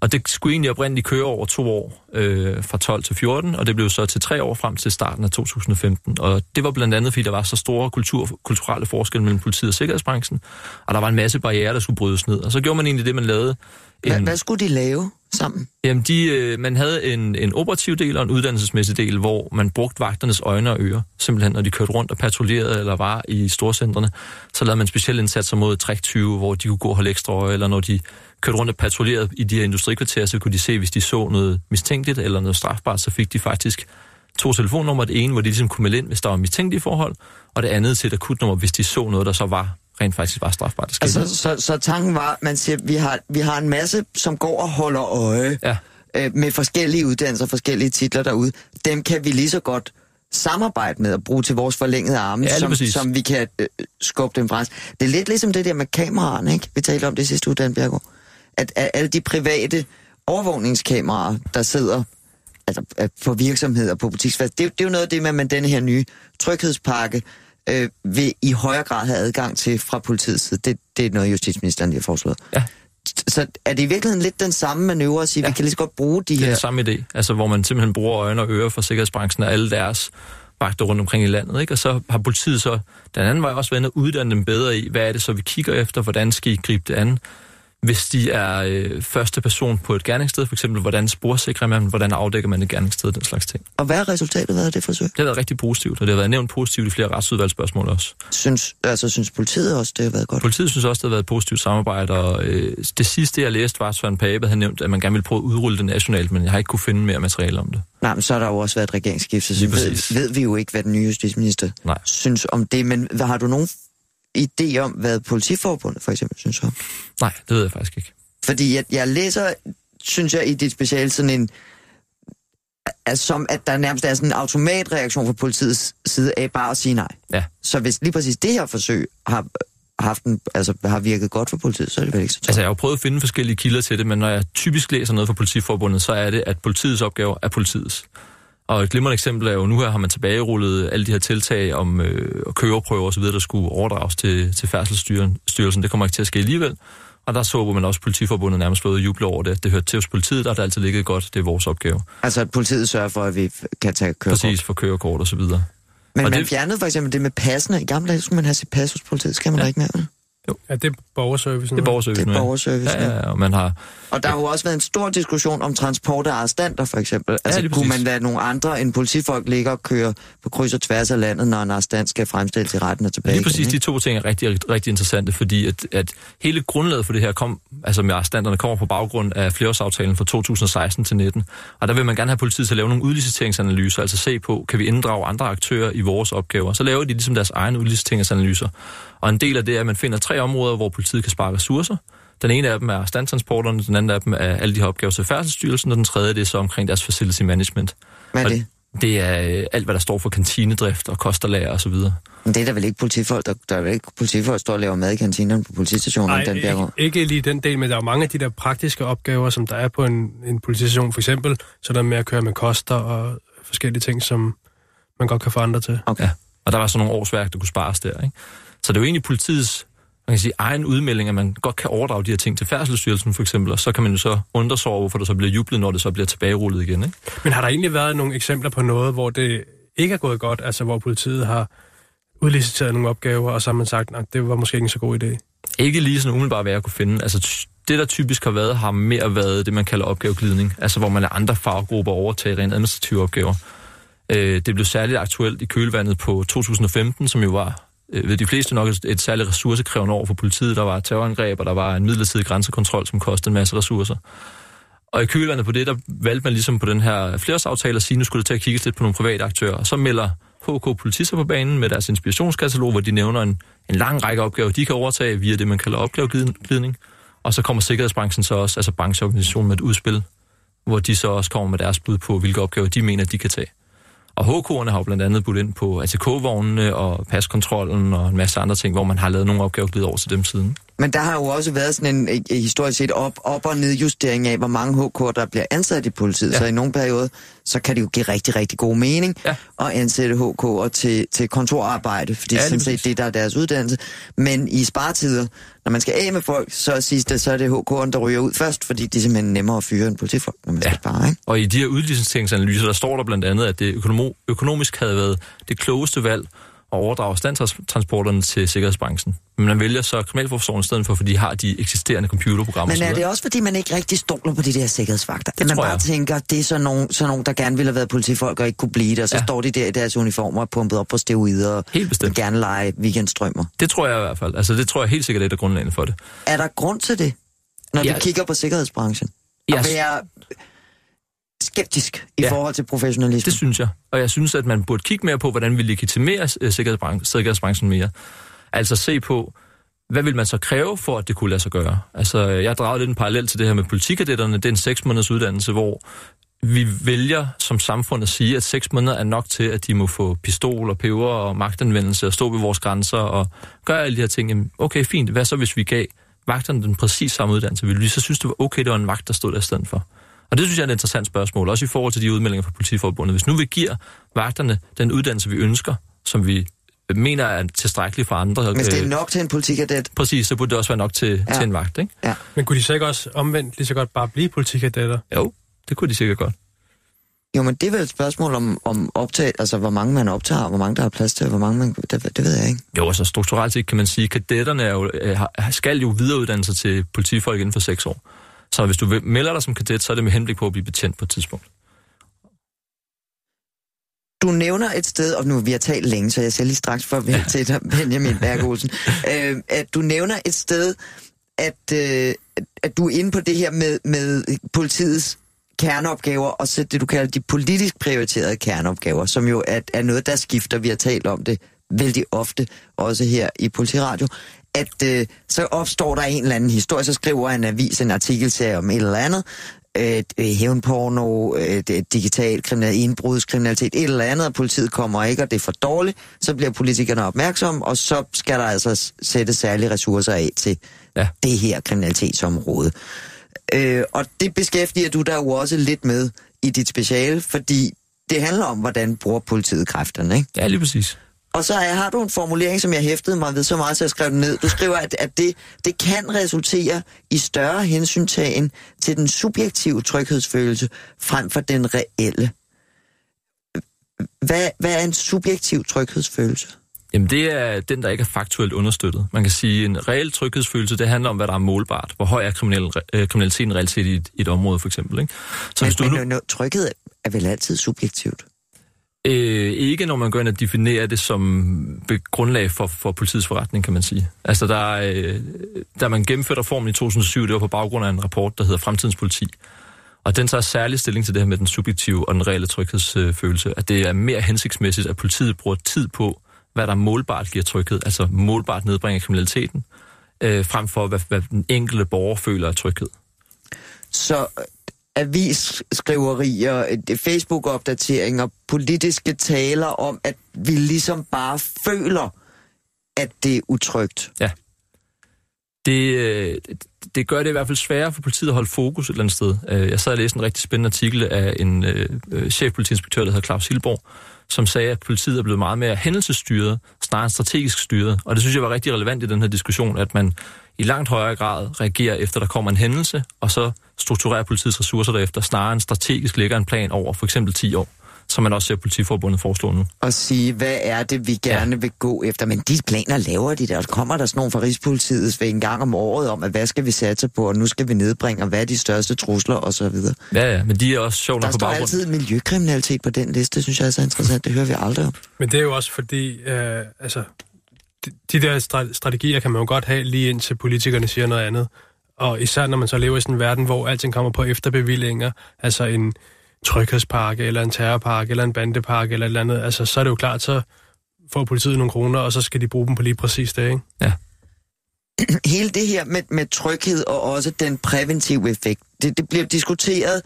Og det skulle egentlig oprindeligt køre over to år, øh, fra 12 til 14, og det blev så til tre år frem til starten af 2015. Og det var blandt andet, fordi der var så store kultur, kulturelle forskelle mellem politiet og sikkerhedsbranchen, og der var en masse barriere, der skulle brydes ned. Og så gjorde man egentlig det, man lavede. Hvad, en- hvad skulle de lave sammen? Jamen, de, øh, man havde en, en operativ del og en uddannelsesmæssig del, hvor man brugte vagternes øjne og ører. Simpelthen, når de kørte rundt og patruljerede eller var i storcentrene, så lavede man specielle indsatser mod træktyve, hvor de kunne gå og holde ekstra øje, eller når de kørte rundt og patruljerede i de her industrikvarterer, så kunne de se, hvis de så noget mistænkeligt eller noget strafbart, så fik de faktisk to telefonnumre. Det ene, hvor de ligesom kunne melde ind, hvis der var mistænkelige forhold, og det andet til et akutnummer, hvis de så noget, der så var rent faktisk var strafbart. Der. Altså, så, så tanken var, man siger, vi har, vi har en masse, som går og holder øje Ja. øh, med forskellige uddannelser, forskellige titler derude. Dem kan vi lige så godt samarbejde med og bruge til vores forlængede arme, Ja, som, præcis. som vi kan øh, skubbe dem fra os. Det er lidt ligesom det der med kameraerne, ikke? Vi talte om det sidste uge, Dan Bjergård. At, at alle de private overvågningskameraer, der sidder altså, øh, på virksomheder, på butiksfast, det, det er jo noget af det med, at man denne her nye tryghedspakke øh, vil i højere grad have adgang til fra politiets side. Det, det er noget, justitsministeren lige har foreslået. Ja. Så er det i virkeligheden lidt den samme manøvre at sige, ja. vi kan lige så godt bruge de Det er her... den samme idé, altså hvor man simpelthen bruger øjne og ører for sikkerhedsbranchen og alle deres vagter rundt omkring i landet. Ikke? Og så har politiet så den anden vej også inde og uddanne dem bedre i, hvad er det så, vi kigger efter, hvordan skal I gribe det an. Hvis de er øh, første person på et gerningssted, for eksempel, hvordan sporsikrer man, hvordan afdækker man et gerningssted, den slags ting. Og hvad har resultatet været af det forsøg? Det har været rigtig positivt, og det har været nævnt positivt i flere retsudvalgsspørgsmål også. Synes, altså, synes politiet også, det har været godt? Politiet synes også, det har været et positivt samarbejde, og øh, det sidste, jeg læste, var, at Søren Pape havde nævnt, at man gerne ville prøve at udrulle det nationalt, men jeg har ikke kunne finde mere materiale om det. Nej, men så har der jo også været et regeringsskifte, så ved, ved vi jo ikke, hvad den nye justitsminister Nej. synes om det. Men hvad, har du nogen idé om, hvad politiforbundet for eksempel synes om? Nej, det ved jeg faktisk ikke. Fordi jeg, jeg læser, synes jeg, i dit speciale sådan en... Altså, som at der nærmest er sådan en automatreaktion fra politiets side af bare at sige nej. Ja. Så hvis lige præcis det her forsøg har, haft en, altså, har virket godt for politiet, så er det vel ikke så Altså, jeg har jo prøvet at finde forskellige kilder til det, men når jeg typisk læser noget fra politiforbundet, så er det, at politiets opgaver er politiets. Og et glimrende eksempel er jo, nu her har man tilbagerullet alle de her tiltag om øh, køreprøver osv., der skulle overdrages til, til Færdselsstyrelsen. Det kommer ikke til at ske alligevel. Og der så man også politiforbundet nærmest flået juble over det. Det hørte til hos politiet, der har det altid ligget godt. Det er vores opgave. Altså, at politiet sørger for, at vi kan tage kørekort. Præcis for kørekort og så videre. Men Og man det- fjernede for eksempel det med passene. I gamle dage skulle man have sit pas hos politiet. Skal man ja. da ikke mere? Ja, det er borgerservicen. Det er borgerservice Det er nu, ja. borgerservice, Ja, ja, og man har... Og der har jo også været en stor diskussion om transport af arrestanter, for eksempel. Altså, lige kunne præcis. man lade nogle andre end politifolk ligge og køre på kryds og tværs af landet, når en arrestant skal fremstilles i retten og tilbage Lige præcis igen, de ikke? to ting er rigtig, rigtig, rigtig interessante, fordi at, at hele grundlaget for det her kom, altså med arrestanterne kommer på baggrund af flereårsaftalen fra 2016 til 19. Og der vil man gerne have politiet til at lave nogle udliciteringsanalyser, altså se på, kan vi inddrage andre aktører i vores opgaver. Så laver de ligesom deres egne udliciteringsanalyser. Og en del af det er, at man finder tre områder, hvor politiet kan spare ressourcer. Den ene af dem er standtransporterne, den anden af dem er alle de her opgaver til Færdselsstyrelsen, og den tredje det er så omkring deres facility management. Hvad er Og det? Det er øh, alt, hvad der står for kantinedrift og kosterlager osv. Men det er der vel ikke politifolk, der, der er vel ikke politifolk, der står og laver mad i kantinerne på politistationen, Nej, den ikke, ikke lige den del, men der er jo mange af de der praktiske opgaver, som der er på en, en politistation. For eksempel sådan med at køre med koster og forskellige ting, som man godt kan få andre til. Okay. Ja, og der var så nogle årsværk, der kunne spares der. Ikke? Så det er jo egentlig politiets man kan sige, egen udmelding, at man godt kan overdrage de her ting til Færdselsstyrelsen for eksempel, og så kan man jo så undre sig over, hvorfor det så bliver jublet, når det så bliver tilbagerullet igen. Ikke? Men har der egentlig været nogle eksempler på noget, hvor det ikke er gået godt, altså hvor politiet har udliciteret nogle opgaver, og så har man sagt, at det var måske ikke en så god idé? Ikke lige sådan umiddelbart, hvad jeg kunne finde. Altså, det, der typisk har været, har mere været det, man kalder opgaveglidning. Altså, hvor man lader andre faggrupper overtage rent administrative opgaver. Øh, det blev særligt aktuelt i kølvandet på 2015, som jo var Øh, ved de fleste nok et, et særligt ressourcekrævende år for politiet. Der var terrorangreb, og der var en midlertidig grænsekontrol, som kostede en masse ressourcer. Og i kølvandet på det, der valgte man ligesom på den her fleresaftale at sige, nu skulle det til at kigge lidt på nogle private aktører. Og så melder HK Politister på banen med deres inspirationskatalog, hvor de nævner en, en lang række opgaver, de kan overtage via det, man kalder opgaveglidning. Og så kommer sikkerhedsbranchen så også, altså brancheorganisationen med et udspil, hvor de så også kommer med deres bud på, hvilke opgaver de mener, de kan tage. Og HK'erne har jo blandt andet budt ind på ATK-vognene og paskontrollen og en masse andre ting, hvor man har lavet nogle opgaver glide over til dem siden. Men der har jo også været sådan en, historisk set op, op- og nedjustering af, hvor mange HK'er, der bliver ansat i politiet. Ja. Så i nogle perioder, så kan det jo give rigtig, rigtig god mening Ja. at ansætte HK'er til, til kontorarbejde, fordi Ja, det er lige simpelthen det, der er deres uddannelse. Men i sparetider, når man skal af med folk, så sidst det, så er det HK'eren, der ryger ud først, fordi de er simpelthen nemmere at fyre end politifolk, når man Ja. skal spare, ikke? Og i de her udlicenseringsanalyser, der står der blandt andet, at det økonomisk havde været det klogeste valg at overdrage standtransporterne til sikkerhedsbranchen. Men man vælger så kriminalforsorgen i stedet for, fordi de har de eksisterende computerprogrammer. Men og er det også, fordi man ikke rigtig stoler på de der sikkerhedsvagter? Det at man bare jeg. tænker, det er sådan nogen, sådan nogen, der gerne ville have været politifolk og ikke kunne blive det, og så ja. Står de der i deres uniformer og pumpet op på steroider og Helt bestemt. gerne lege weekendstrømmer. Det tror jeg i hvert fald. Altså, det tror jeg helt sikkert er et af grundlagene for det. Er der grund til det, når ja. Vi kigger på sikkerhedsbranchen? Ja, At være skeptisk i ja. Forhold til professionalisme? Det synes jeg. Og jeg synes, at man burde kigge mere på, hvordan vi legitimerer øh, sikkerhedsbranchen, mere. Altså se på, hvad vil man så kræve for, at det kunne lade sig gøre? Altså, jeg har draget lidt en parallel til det her med politikadetterne. Det er en seks måneders uddannelse, hvor vi vælger som samfund at sige, at seks måneder er nok til, at de må få pistol og peber og magtanvendelse og stå ved vores grænser og gøre alle de her ting. Jamen, okay, fint. Hvad så, hvis vi gav vagterne den præcis samme uddannelse? Ville vi så synes, det var okay, det var en vagt, der stod der i stedet for? Og det synes jeg er et interessant spørgsmål, også i forhold til de udmeldinger fra politiforbundet. Hvis nu vi giver vagterne den uddannelse, vi ønsker, som vi mener er tilstrækkelig for andre. Hvis det er øh, nok til en politikadet, Præcis, så burde det også være nok til, Ja. til en vagt, ikke? ja. Men kunne de så ikke også omvendt lige så godt bare blive politikadetter? Jo, det kunne de sikkert godt. Jo, men det er vel et spørgsmål om, om optag, altså hvor mange man optager, hvor mange der har plads til, hvor mange man... Det, det ved jeg ikke. Jo, altså strukturelt set kan man sige, at kadetterne er jo, skal jo videreuddanne sig til politifolk inden for seks år. Så hvis du melder dig som kadet, så er det med henblik på at blive betjent på et tidspunkt. Du nævner et sted, og nu vi har talt længe, så jeg ser lige straks for ja. til dig, Benjamin Berg Olsen, [laughs] øh, at du nævner et sted, at, øh, at du er inde på det her med, med politiets kerneopgaver, og så det, du kalder de politisk prioriterede kerneopgaver, som jo er, er noget, der skifter. Vi har talt om det vældig ofte, også her i Politiradio, at øh, så opstår der en eller anden historie, så skriver en avis en artikelserie om et eller andet, øh, øh, hævnporno, øh, digital kriminalitet, indbrudskriminalitet, et eller andet, og politiet kommer ikke, og det er for dårligt, så bliver politikerne opmærksomme, og så skal der altså s- sættes særlige ressourcer af til Ja. det her kriminalitetsområde. Øh, og det beskæftiger du dig jo også lidt med i dit speciale, fordi det handler om, hvordan bruger politiet kræfterne, ikke? Ja, lige præcis. Og så har du en formulering, som jeg hæftede mig ved så meget, så jeg skrev den ned. Du skriver, at, at det, det kan resultere i større hensyntagen til den subjektive tryghedsfølelse frem for den reelle. Hvad, hvad er en subjektiv tryghedsfølelse? Jamen det er den, der ikke er faktuelt understøttet. Man kan sige, at en reel tryghedsfølelse, det handler om, hvad der er målbart. Hvor høj er kriminel, øh, kriminaliteten reelt set i et, i et område, for eksempel. Ikke? Så Men, hvis du nu, men, men tryghed er vel altid subjektivt? Øh, ikke når man går ind og definerer det som grundlag for, for politiets forretning, kan man sige. Altså, der, øh, da man gennemførte reformen i 2007, det var på baggrund af en rapport, der hedder Fremtidens Politi. Og den tager særlig stilling til det her med den subjektive og den reelle tryghedsfølelse. At det er mere hensigtsmæssigt, at politiet bruger tid på, hvad der målbart giver tryghed, altså målbart nedbringer kriminaliteten, øh, frem for hvad, hvad den enkelte borger føler af tryghed. Så avisskriverier, øh, Facebook-opdateringer, politiske taler om, at vi ligesom bare føler, at det er utrygt. Ja. Det, øh, det gør det i hvert fald sværere for politiet at holde fokus et eller andet sted. Øh, jeg sad og læste en rigtig spændende artikel af en øh, chefpolitiinspektør, der hedder Claus Hilborg, som sagde, at politiet er blevet meget mere hændelsesstyret, snarere end strategisk styret. Og det synes jeg var rigtig relevant i den her diskussion, at man i langt højere grad reagerer efter, der kommer en hændelse, og så strukturerer politiets ressourcer derefter, snarere end strategisk lægger en plan over for eksempel 10 år, som man også ser politiforbundet foreslå nu. Og sige, hvad er det, vi gerne ja. vil gå efter. Men de planer laver de der. Kommer der sådan nogle fra Rigspolitiet ved en gang om året om, at hvad skal vi satse på, og nu skal vi nedbringe, og hvad er de største trusler, og så videre. Ja, ja, men de er også sjovt Der nok på står baggrund. altid miljøkriminalitet på den liste, det synes jeg er så interessant. Det hører vi aldrig om. Men det er jo også fordi, øh, altså, de, de der stra- strategier kan man jo godt have lige indtil politikerne siger noget andet. Og især når man så lever i sådan en verden, hvor alting kommer på efterbevillinger, altså en tryghedspakke, eller en terrorpakke, eller en bandepakke, eller et eller andet, altså så er det jo klart, så får politiet nogle kroner, og så skal de bruge dem på lige præcis det, ikke? Ja. [clears throat] hele det her med, med tryghed og også den præventive effekt, det, det bliver diskuteret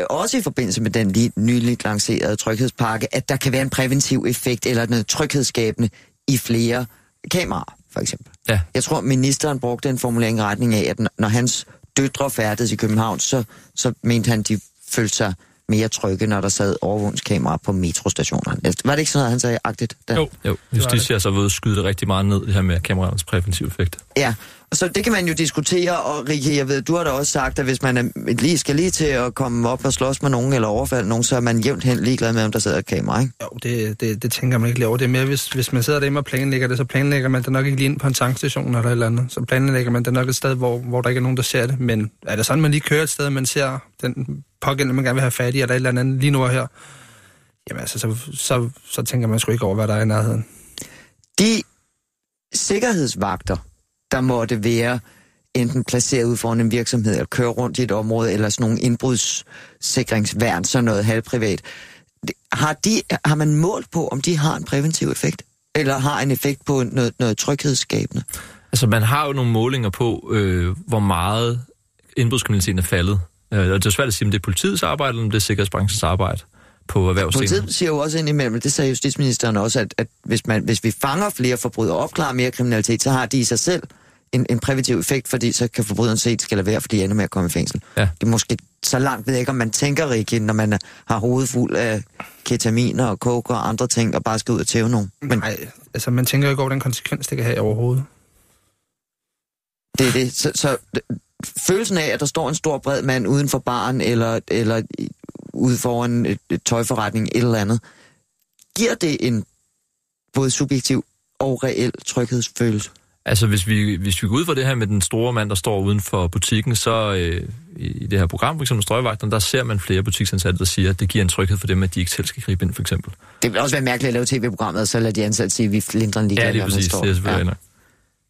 øh, også i forbindelse med den lige nyligt lancerede tryghedspakke, at der kan være en præventiv effekt eller noget tryghedsskabende i flere kameraer, for eksempel. Ja. Jeg tror, ministeren brugte en formulering i retning af, at når hans døtre færdedes i København, så, så mente han, de følte sig mere trygge, når der sad overvågningskameraer på metrostationerne. Altså, Var det ikke sådan noget, han sagde agtigt? Der? Jo. Jo, det. Justitia er så ved at skyde det rigtig meget ned, det her med kameraernes præventive effekt. Ja, så det kan man jo diskutere, og Rikke, jeg ved, du har da også sagt, at hvis man er, lige skal lige til at komme op og slås med nogen eller overfalde nogen, så er man jævnt hen ligeglad med, om der sidder et kamera, ikke? Jo, det, det, det tænker man ikke lige over. Det er mere, hvis, hvis man sidder derhjemme og planlægger det, så planlægger man det nok ikke lige ind på en tankstation eller et eller andet. Så planlægger man det nok et sted, hvor, hvor der ikke er nogen, der ser det. Men er det sådan, man lige kører et sted, man ser den pågældende, man gerne vil have fat i, eller et eller andet lige nu og her, jamen altså, så, så, så tænker man sgu ikke over, hvad der er i nærheden. De sikkerhedsvagter, der måtte være enten placeret ud foran en virksomhed, eller køre rundt i et område, eller sådan nogle indbrudssikringsværn, sådan noget halvprivat, har, de, har man målt på, om de har en præventiv effekt? Eller har en effekt på noget, noget tryghedsskabende? Altså, man har jo nogle målinger på, øh, hvor meget indbrudskriminaliteten er faldet. Øh, og det er svært at sige, om det er politiets arbejde, eller om det er sikkerhedsbranchens arbejde på erhvervsscenen. Politiet siger jo også indimellem, det sagde justitsministeren også, at, at hvis, man, hvis vi fanger flere forbrydere og opklarer mere kriminalitet, så har de i sig selv en, en præventiv effekt, fordi så kan forbryderen se, at de skal lade være, fordi de ender med at komme i fængsel. Ja. Det er måske så langt, ved jeg ikke, om man tænker, Rikke, når man har hovedet fuld af ketaminer og coke og andre ting, og bare skal ud og tæve nogen. Men Nej, altså man tænker jo ikke over den konsekvens, det kan have overhovedet. det er det. Så, så følelsen af, at der står en stor bred mand uden for baren, eller, eller ude foran et, et tøjforretning, et eller andet, giver det en både subjektiv og reel tryghedsfølelse. Altså, hvis vi, hvis vi går ud fra det her med den store mand, der står uden for butikken, så øh, i, det her program, for eksempel Strøgvagten, der ser man flere butiksansatte, der siger, at det giver en tryghed for dem, at de ikke selv skal gribe ind, for eksempel. Det vil også være mærkeligt at lave tv-programmet, og så lader de ansatte sige, at vi flindrer en ligeglade, Ja, det er præcis. Det er selvfølgelig ja.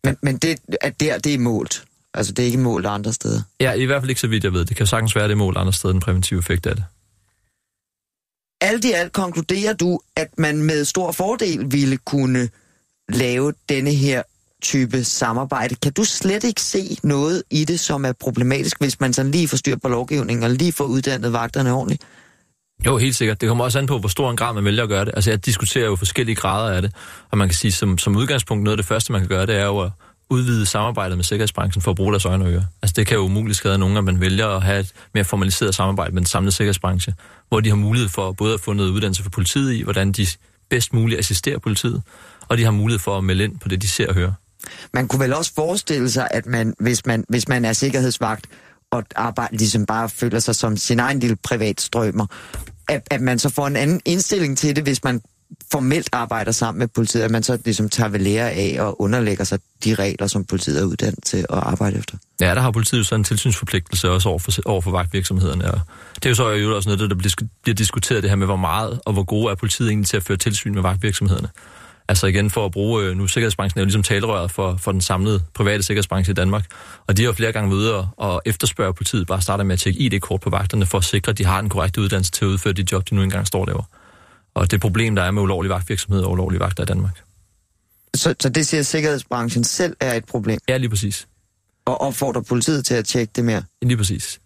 Men, men det, at der, det er målt. Altså, det er ikke målt andre steder. Ja, i hvert fald ikke så vidt, jeg ved. Det kan sagtens være, det er mål andre steder, den præventive effekt af det. Alt i alt konkluderer du, at man med stor fordel ville kunne lave denne her type samarbejde. Kan du slet ikke se noget i det, som er problematisk, hvis man sådan lige får styr på lovgivningen, og lige får uddannet vagterne ordentligt? Jo, helt sikkert. Det kommer også an på, hvor stor en grad man vælger at gøre det. Altså, jeg diskuterer jo forskellige grader af det, og man kan sige, som, som udgangspunkt, noget af det første, man kan gøre, det er jo at udvide samarbejdet med sikkerhedsbranchen for at bruge deres øjne og ører. Altså, det kan jo umuligt skade nogen, at man vælger at have et mere formaliseret samarbejde med den samlede sikkerhedsbranche, hvor de har mulighed for både at få noget uddannelse for politiet i, hvordan de bedst muligt assisterer politiet, og de har mulighed for at melde ind på det, de ser og hører. Man kunne vel også forestille sig, at man, hvis, man, hvis man er sikkerhedsvagt, og arbejder, ligesom bare føler sig som sin egen lille privat strømmer, at, at man så får en anden indstilling til det, hvis man formelt arbejder sammen med politiet, at man så ligesom tager ved lære af og underlægger sig de regler, som politiet er uddannet til at arbejde efter. Ja, der har politiet jo så en tilsynsforpligtelse også over for, over for vagtvirksomhederne. Og det er jo så jo også noget, der bliver diskuteret, det her med, hvor meget og hvor gode er politiet egentlig til at føre tilsyn med vagtvirksomhederne. Altså igen for at bruge, øh, nu sikkerhedsbranchen er jo ligesom talerøret for, for den samlede private sikkerhedsbranche i Danmark. Og de har jo flere gange været ude og, og efterspørge politiet, bare starter med at tjekke ID-kort på vagterne, for at sikre, at de har den korrekte uddannelse til at udføre de job, de nu engang står og laver. Og det problem, der er med ulovlig vagtvirksomhed og ulovlige vagter i Danmark. Så, så det siger, sikkerhedsbranchen selv er et problem, Ja, lige præcis. og opfordrer politiet til at tjekke det mere. Lige præcis.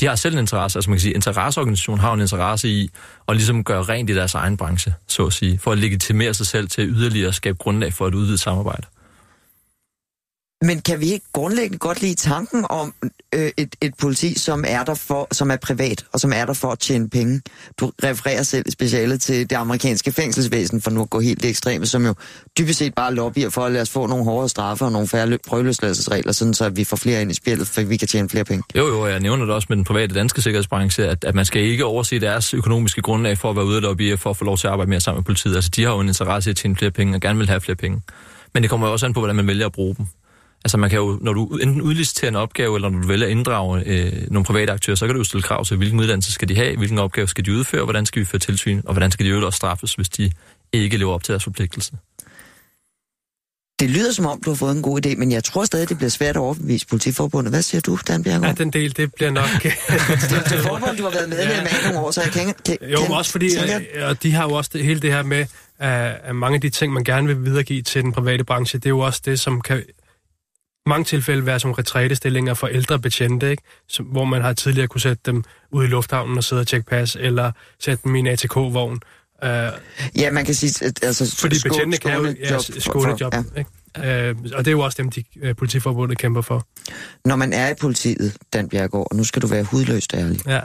De har selv en interesse, altså man kan sige, interesseorganisationen har en interesse i at ligesom gøre rent i deres egen branche, så at sige, for at legitimere sig selv til yderligere at skabe grundlag for et udvidet samarbejde. Men kan vi ikke grundlæggende godt lide tanken om øh, et, et politi, som er der for, som er privat, og som er der for at tjene penge? Du refererer selv specialet til det amerikanske fængselsvæsen, for nu at gå helt ekstremt, som jo dybest set bare lobbyer for at lade os få nogle hårdere straffe og nogle færre prøveløsladelsesregler, sådan så vi får flere ind i spillet, for vi kan tjene flere penge. Jo, jo, jeg nævner det også med den private danske sikkerhedsbranche, at, at man skal ikke overse deres økonomiske grundlag for at være ude og lobbye for at få lov til at arbejde mere sammen med politiet. Altså, de har jo en interesse i at tjene flere penge og gerne vil have flere penge. Men det kommer jo også an på, hvordan man vælger at bruge dem. Altså man kan jo, når du enten udliciterer en opgave, eller når du vælger at inddrage øh, nogle private aktører, så kan du jo stille krav til, hvilken uddannelse skal de have, hvilken opgave skal de udføre, hvordan skal vi føre tilsyn, og hvordan skal de øvrigt også straffes, hvis de ikke lever op til deres forpligtelse. Det lyder som om, du har fået en god idé, men jeg tror stadig, det bliver svært at overbevise politiforbundet. Hvad siger du, Dan Bjergård? Ja, den del, det bliver nok... det er forbund, du har været medlem af nogle år, så jeg kan, kan Jo, men også fordi, tænker- øh, og de har jo også det, hele det her med, at, mange af de ting, man gerne vil videregive til den private branche, det er jo også det, som kan mange tilfælde være som retrætestillinger for ældre betjente, ikke? Som, hvor man har tidligere kunne sætte dem ud i lufthavnen og sidde og tjekke pas, eller sætte dem i en ATK-vogn. Uh, Ja, man kan sige, at altså, fordi skå- betjentene kan jo ja, skånejob ja. ikke? Uh, og det er jo også dem, de uh, politiforbundet kæmper for. Når man er i politiet, Dan Bjergård, og nu skal du være hudløst ærlig, Ja.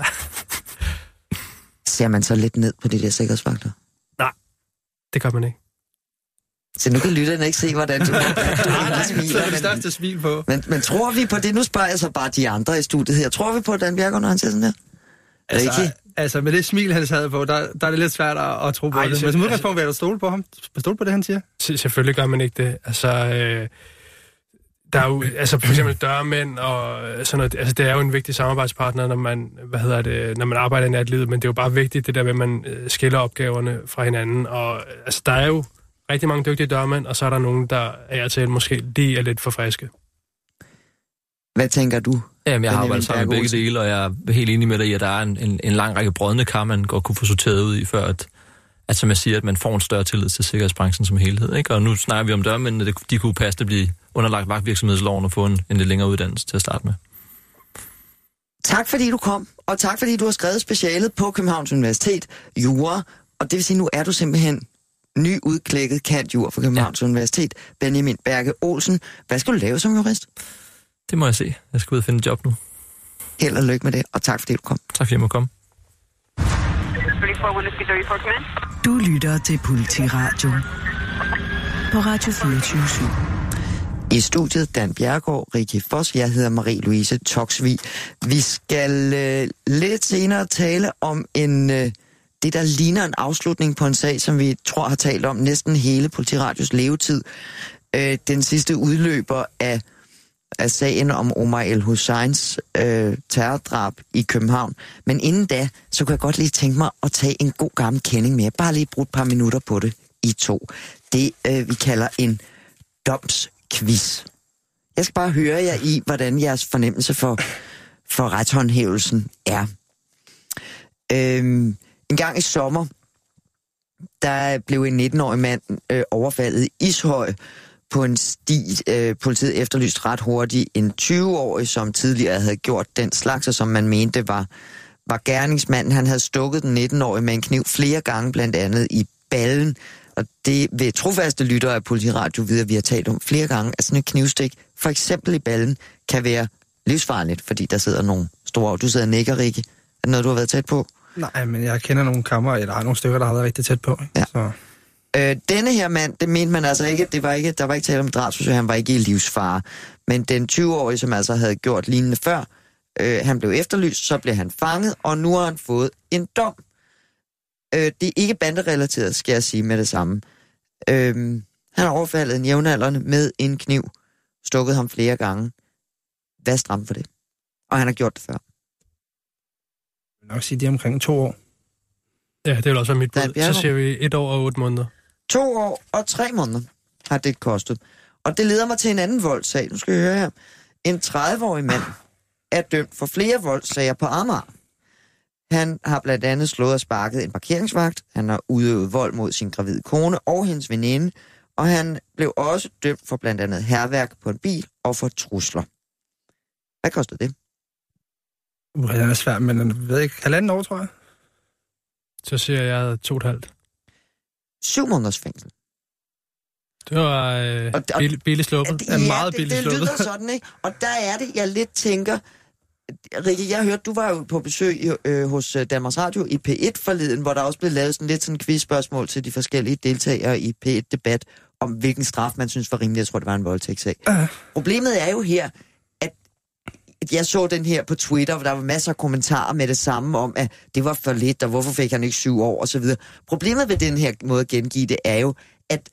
ser man så lidt ned på de der sikkerhedsvagter? Det gør man ikke. Så nu kan lytterne ikke se, hvordan du, hvordan du egentlig Så er det smiler. Men, største smil på. men, men tror vi på det? Nu spørger jeg så bare de andre i studiet her. Tror vi på Dan Bjergård, når han siger sådan der? Altså, Ricky? altså, med det smil, han havde på, der, der er det lidt svært at, at tro på Ej, det. så- Men som altså- udgangspunkt vil jeg da stole på ham. Stole på det, han siger. Se- Selvfølgelig gør man ikke det. Altså, øh, der er jo, altså for eksempel dørmænd og sådan noget, altså det er jo en vigtig samarbejdspartner, når man, hvad hedder det, når man arbejder i natlivet, men det er jo bare vigtigt, det der med, at man øh, skiller opgaverne fra hinanden, og øh, altså der er jo rigtig mange dygtige dørmænd, og så er der nogen, der er til måske lige er lidt for friske. Hvad tænker du? Jamen, jeg har arbejdet sammen med begge dele, og jeg er helt enig med dig i, at der er en, en, en lang række brødne kar, man godt kunne få sorteret ud i, før at, at, som jeg siger, at man får en større tillid til sikkerhedsbranchen som helhed. Ikke? Og nu snakker vi om dørmændene, det- de kunne passe at blive underlagt vagtvirksomhedsloven og få en, en lidt længere uddannelse til at starte med. Tak fordi du kom, og tak fordi du har skrevet specialet på Københavns Universitet, Jura, og det vil sige, nu er du simpelthen nyudklækket kant jura for Københavns ja. Universitet, Benjamin Berge Olsen. Hvad skal du lave som jurist? Det må jeg se. Jeg skal ud og finde et job nu. Held og lykke med det, og tak fordi du kom. Tak fordi jeg må komme. 34 Whiskey 34 come in. Du lytter til Politiradio på Radio 24 I studiet Dan Bjergård, Rikke Foss, jeg hedder Marie-Louise Toksvig. Vi skal øh, lidt senere tale om en øh, det, der ligner en afslutning på en sag, som vi tror har talt om næsten hele Politiradios levetid. Øh, den sidste udløber af, af sagen om Omar El Husseins øh, terrordrab i København. Men inden da, så kunne jeg godt lige tænke mig at tage en god gammel kending med. Bare lige bruge et par minutter på det, I to. Det, øh, vi kalder en domsquiz. Jeg skal bare høre jer i, hvordan jeres fornemmelse for, for retshåndhævelsen er. Øhm, en gang i sommer, der blev en 19-årig mand øh, overfaldet i Ishøj på en sti. Øh, politiet efterlyst ret hurtigt en 20-årig, som tidligere havde gjort den slags, og som man mente var, var gerningsmanden. Han havde stukket den 19-årige med en kniv flere gange, blandt andet i ballen. Og det ved trofaste lyttere af Politiradio ved, at vi har talt om flere gange, at sådan et knivstik, for eksempel i ballen, kan være livsfarligt, fordi der sidder nogle store... Du sidder og nikker, Rikke. Er det noget, du har været tæt på? Nej, men jeg kender nogle kammer, eller der er nogle stykker, der har været rigtig tæt på. Ikke? Ja. Så, Øh, denne her mand, det mente man altså ikke, det var ikke, der var ikke tale om drabsforsøg, han var ikke i livsfare. Men den 20-årige, som altså havde gjort lignende før, øh, han blev efterlyst, så blev han fanget, og nu har han fået en dom. Øh, det er ikke banderelateret, skal jeg sige med det samme. Øh, han har overfaldet en jævnaldrende med en kniv, stukket ham flere gange. Hvad straffen for det? Og han har gjort det før. Jeg vil nok sige, det er omkring to år. Ja, det vil også være mit bud. Så siger vi et år og otte måneder. To år og tre måneder har det kostet. Og det leder mig til en anden voldssag. Nu skal vi høre her. En 30-årig mand er dømt for flere voldssager på Amager. Han har blandt andet slået og sparket en parkeringsvagt. Han har udøvet vold mod sin gravide kone og hendes veninde. Og han blev også dømt for blandt andet herværk på en bil og for trusler. Hvad koster det? Uh, det er svært, men jeg ved ikke, halvanden år, tror jeg. Så siger jeg to og et halvt. Syv måneders fængsel. Det var øh, Og- og- billig sluppet. det, Ja, meget det, billigt det sluppet. lyder sådan, ikke? Og der er det, jeg lidt tænker... Rikke, jeg hørte, du var jo på besøg øh, hos øh, Danmarks Radio i P1 forleden, hvor der også blev lavet sådan lidt sådan quizspørgsmål til de forskellige deltagere i P1-debat om, hvilken straf man synes var rimelig. Jeg tror, det var en voldtægtssag. Uh. Problemet er jo her, jeg så den her på Twitter, hvor der var masser af kommentarer med det samme om, at det var for lidt, og hvorfor fik han ikke syv år, og så videre. Problemet ved den her måde at gengive det er jo, at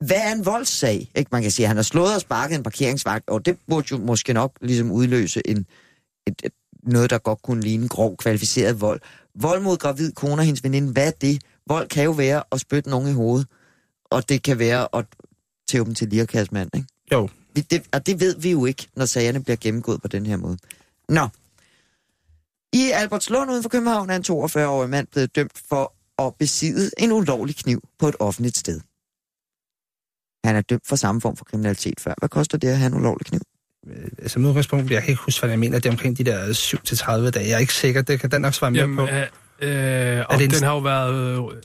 hvad er en voldssag? Ikke? Man kan sige, at han har slået og sparket en parkeringsvagt, og det burde jo måske nok ligesom udløse en, et, et, noget, der godt kunne ligne grov, kvalificeret vold. Vold mod gravid kone og hendes veninde, hvad er det? Vold kan jo være at spytte nogen i hovedet, og det kan være at tæve dem til lirakassemand, ikke? Jo. Det, og det ved vi jo ikke, når sagerne bliver gennemgået på den her måde. Nå. I Albertslund uden for København er en 42-årig mand blevet dømt for at besidde en ulovlig kniv på et offentligt sted. Han er dømt for samme form for kriminalitet før. Hvad koster det at have en ulovlig kniv? Øh, Som udgangspunkt, jeg kan ikke huske, hvad jeg mener, det er omkring de der 7-30 dage. Jeg er ikke sikker, det kan den nok svare mere Jamen, på. øh, øh, og det en- den har jo været...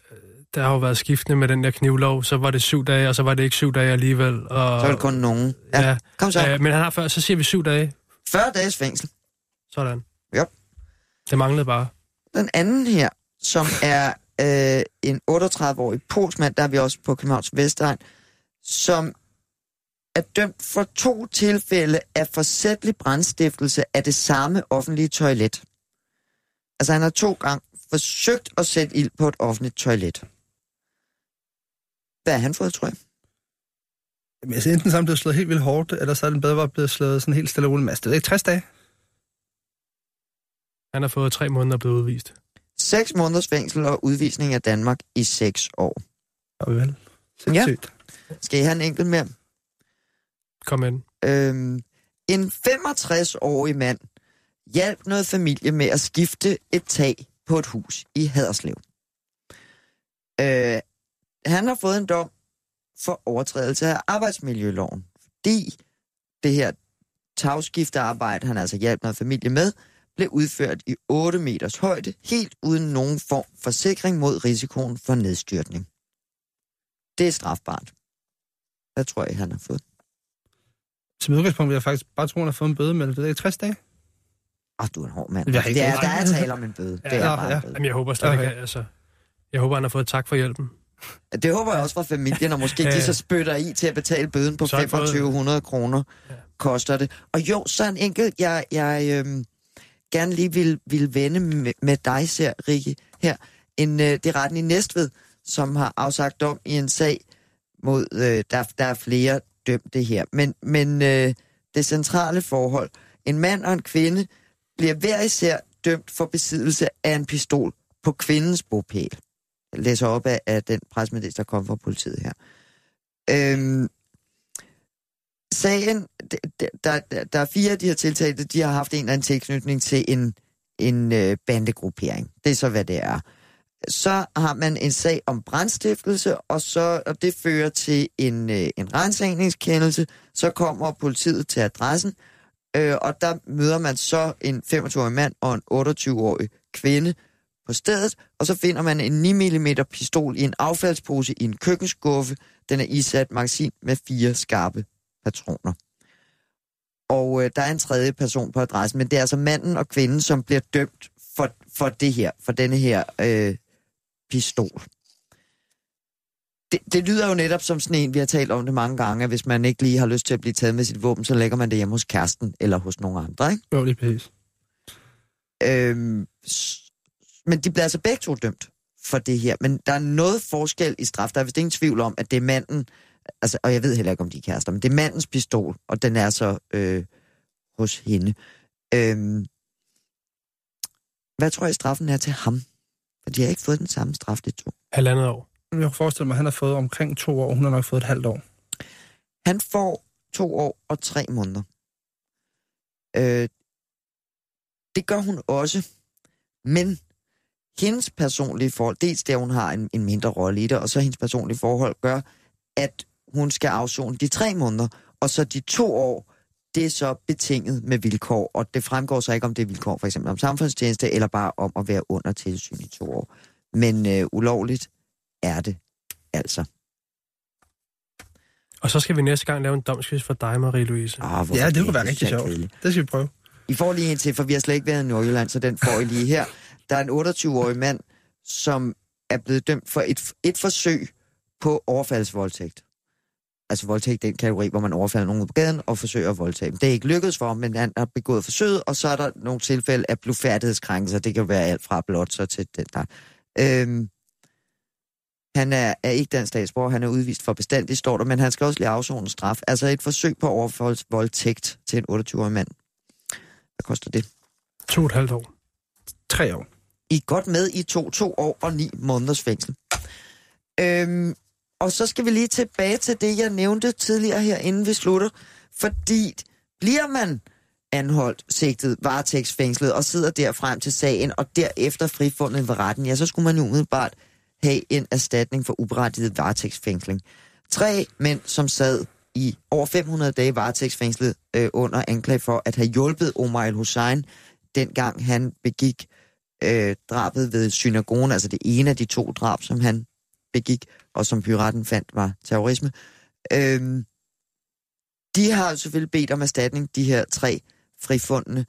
Der har jo været skiftende med den der knivlov. Så var det syv dage, og så var det ikke syv dage alligevel. Og, Så er det kun nogen. Ja, Ja. kom så. Øh, men han har før, så siger vi syv dage. 40 dages fængsel. Sådan. Ja. Det manglede bare. Den anden her, som er øh, en 38-årig polsmand, der er vi også på Københavns Vestegn, som er dømt for to tilfælde af forsætlig brandstiftelse af det samme offentlige toilet. Altså han har to gange forsøgt at sætte ild på et offentligt toilet. Hvad har han fået, tror jeg? Jamen, altså, enten så er den blevet slået helt vildt hårdt, eller så er den bedre bare blevet slået sådan helt stille og roligt. Men altså, det er ikke 60 dage. Han har fået tre måneder blevet udvist. Seks måneders fængsel og udvisning af Danmark i seks år. Og vel. Ja. Sindssygt. Skal I have en enkelt mere? Kom ind. Øhm, en 65-årig mand hjalp noget familie med at skifte et tag på et hus i Haderslev. Øh, han har fået en dom for overtrædelse af arbejdsmiljøloven, fordi det her tagskiftearbejde, han altså hjalp noget familie med, blev udført i 8 meters højde, helt uden nogen form for sikring mod risikoen for nedstyrtning. Det er strafbart. Hvad tror jeg, han har fået? Som udgangspunkt vil jeg faktisk bare tro, at han har fået en bøde med det. Er ikke 60 dage. Åh, du er en hård mand. Jeg det er, der er tale om en bøde. Det er Ja, bare ja. en bøde. Jamen, jeg håber slet Okay. ikke, altså... Jeg håber, han har fået tak for hjælpen. Det håber jeg også fra familien, og måske de så spytter i til at betale bøden på Så har jeg fået- 2500 kroner, koster det. Og jo, så en enkelt, jeg, jeg øhm, gerne lige vil, vil vende med, med dig, ser Rikke, her. En, øh, det er retten i Næstved, som har afsagt dom i en sag mod, øh, der, der er flere dømte her. Men, men øh, det centrale forhold, en mand og en kvinde bliver hver især dømt for besiddelse af en pistol på kvindens bopæl. Læser op af, af den presmeddelelse, der kom fra politiet her. Øhm, sagen, der, der, der er fire af de her tiltalte, de har haft en eller anden tilknytning til en, en øh, bandegruppering. Det er så, hvad det er. Så har man en sag om brandstiftelse, og, så, og det fører til en, øh, en rensagningskendelse. Så kommer politiet til adressen, øh, og der møder man så en 25-årig mand og en 28-årig kvinde på stedet, og så finder man en 9 mm pistol i en affaldspose i en køkkenskuffe. Den er isat magasin med fire skarpe patroner. Og øh, der er en tredje person på adressen, men det er altså manden og kvinden, som bliver dømt for, for det her, for denne her øh, pistol. Det, det lyder jo netop som sådan en, vi har talt om det mange gange, at hvis man ikke lige har lyst til at blive taget med sit våben, så lægger man det hjemme hos kæresten eller hos nogen andre, ikke? Jo, lige præcis. Øhm, men de bliver altså begge to dømt for det her. Men der er noget forskel i straf. Der er vist ingen tvivl om, at det er manden, altså, og jeg ved heller ikke, om de er kærester, men det er mandens pistol, og den er så øh, hos hende. Øhm, hvad tror jeg, straffen er til ham? For de har ikke fået den samme straf, de to. Halvandet år. Jeg kan forestille mig, at han har fået omkring to år. Hun har nok fået et halvt år. Han får to år og tre måneder. Øh, det gør hun også, men hendes personlige forhold, dels der hun har en, en mindre rolle i det, og så hendes personlige forhold gør, at hun skal afzone de tre måneder, og så de to år, det er så betinget med vilkår, og det fremgår så ikke, om det er vilkår for eksempel om samfundstjeneste, eller bare om at være under tilsyn i to år. Men øh, ulovligt er det altså. Og så skal vi næste gang lave en domsquiz for dig, Marie-Louise. Ah, Ja, det kunne være er rigtig sjovt. Det skal vi prøve. I får lige en til, for vi har slet ikke været i Nordjylland, så den får I lige her. [laughs] Der er en 28-årig mand, som er blevet dømt for et, et forsøg på overfaldsvoldtægt. Altså voldtægt, den kategori, hvor man overfalder nogen på gaden og forsøger at voldtage dem. Det er ikke lykkedes for ham, men han har begået forsøget, og så er der nogle tilfælde af blufærdighedskrænkelser. Det kan være alt fra blot så til den der. Øhm, han er, er ikke dansk statsborger, han er udvist for bestandigt, står der, men han skal også lige afzone straf. Altså et forsøg på overfaldsvoldtægt til en 28-årig mand. Hvad koster det? To og et halvt år. Tre år. I er godt med i to, to år og ni måneders fængsel. Øhm, og så skal vi lige tilbage til det, jeg nævnte tidligere her, inden vi slutter. Fordi bliver man anholdt, sigtet, varetægtsfængslet og sidder der frem til sagen, og derefter frifundet ved retten, ja, så skulle man jo umiddelbart have en erstatning for uberettiget varetægtsfængsling. Tre mænd, som sad i over 500 dage varetægtsfængslet øh, under anklage for at have hjulpet Omar el-Hussein, dengang han begik øh, drabet ved synagogen, altså det ene af de to drab, som han begik, og som byretten fandt var terrorisme. Øh, de har selvfølgelig bedt om erstatning, de her tre frifundne,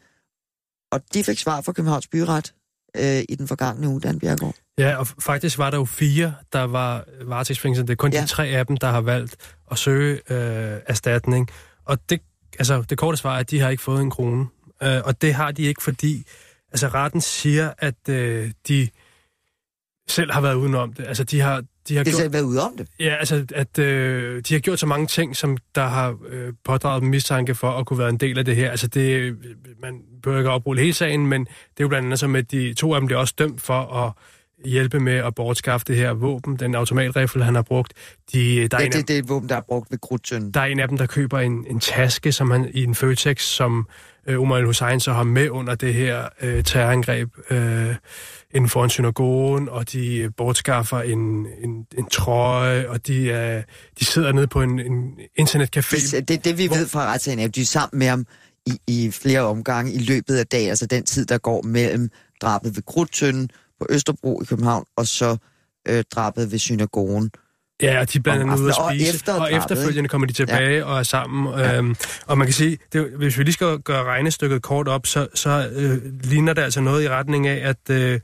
og de fik svar fra Københavns Byret øh, i den forgangne uge, Dan Bjergård. Ja, og faktisk var der jo fire, der var varetægtsfængslet. Det er kun. Ja. de tre af dem, der har valgt at søge øh, erstatning. Og det, altså, det korte svar er, at de har ikke fået en krone. Øh, og det har de ikke, fordi altså, retten siger, at øh, de selv har været udenom det. Altså, de har, de har Det gjort... selv været ude om det. Ja, altså, at øh, de har gjort så mange ting, som der har øh, pådraget dem mistanke for at kunne være en del af det her. Altså, det, øh, man behøver ikke at oprulle hele sagen, men det er jo blandt andet som, at de to af dem bliver også dømt for at hjælpe med at bortskaffe det her våben, den automatrifle, han har brugt. De, der, er Ja, en af, det, det er et våben, der er brugt ved Krudtønden. der er en af dem, der køber en, en taske som han, i en Føtex, som øh, Omar el-Hussein så har med under det her øh, terrorangreb øh, inden for en synagogen, og de øh, bortskaffer en, en, en trøje, og de, øh, de sidder nede på en, en internetcafé. Det, det, det vi ved fra retssagen er, at de er sammen med ham i, i flere omgange i løbet af dagen, altså den tid, der går mellem drabet ved Krudtønden på Østerbro i København, og så øh, drabet ved synagogen. Ja, og de er andet ude at aftenen, og spise, efter og efterfølgende kommer de tilbage ja. og er sammen. Ja. Øhm, og man kan sige, det, hvis vi lige skal gøre regnestykket kort op, så, så øh, ligner det altså noget i retning af, at øh,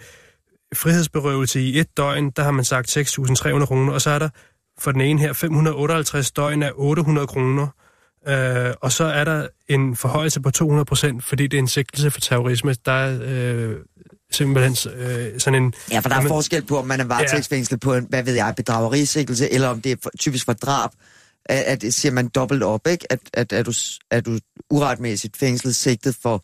frihedsberøvelse i et døgn, der har man sagt 6.300 kroner, og så er der for den ene her 558 døgn af 800 kroner. Øh, og så er der en forhøjelse på 200 procent, fordi det er en sigtelse for terrorisme. Der er øh, simpelthen øh, sådan en... Ja, for der er Jamen- forskel på, om man er varetægtsfængslet på en, hvad ved jeg, bedragerisigtelse, eller om det er for, typisk for drab. At, at siger man dobbelt op, ikke? At, at er, du, er du uretmæssigt fængslet, sigtet for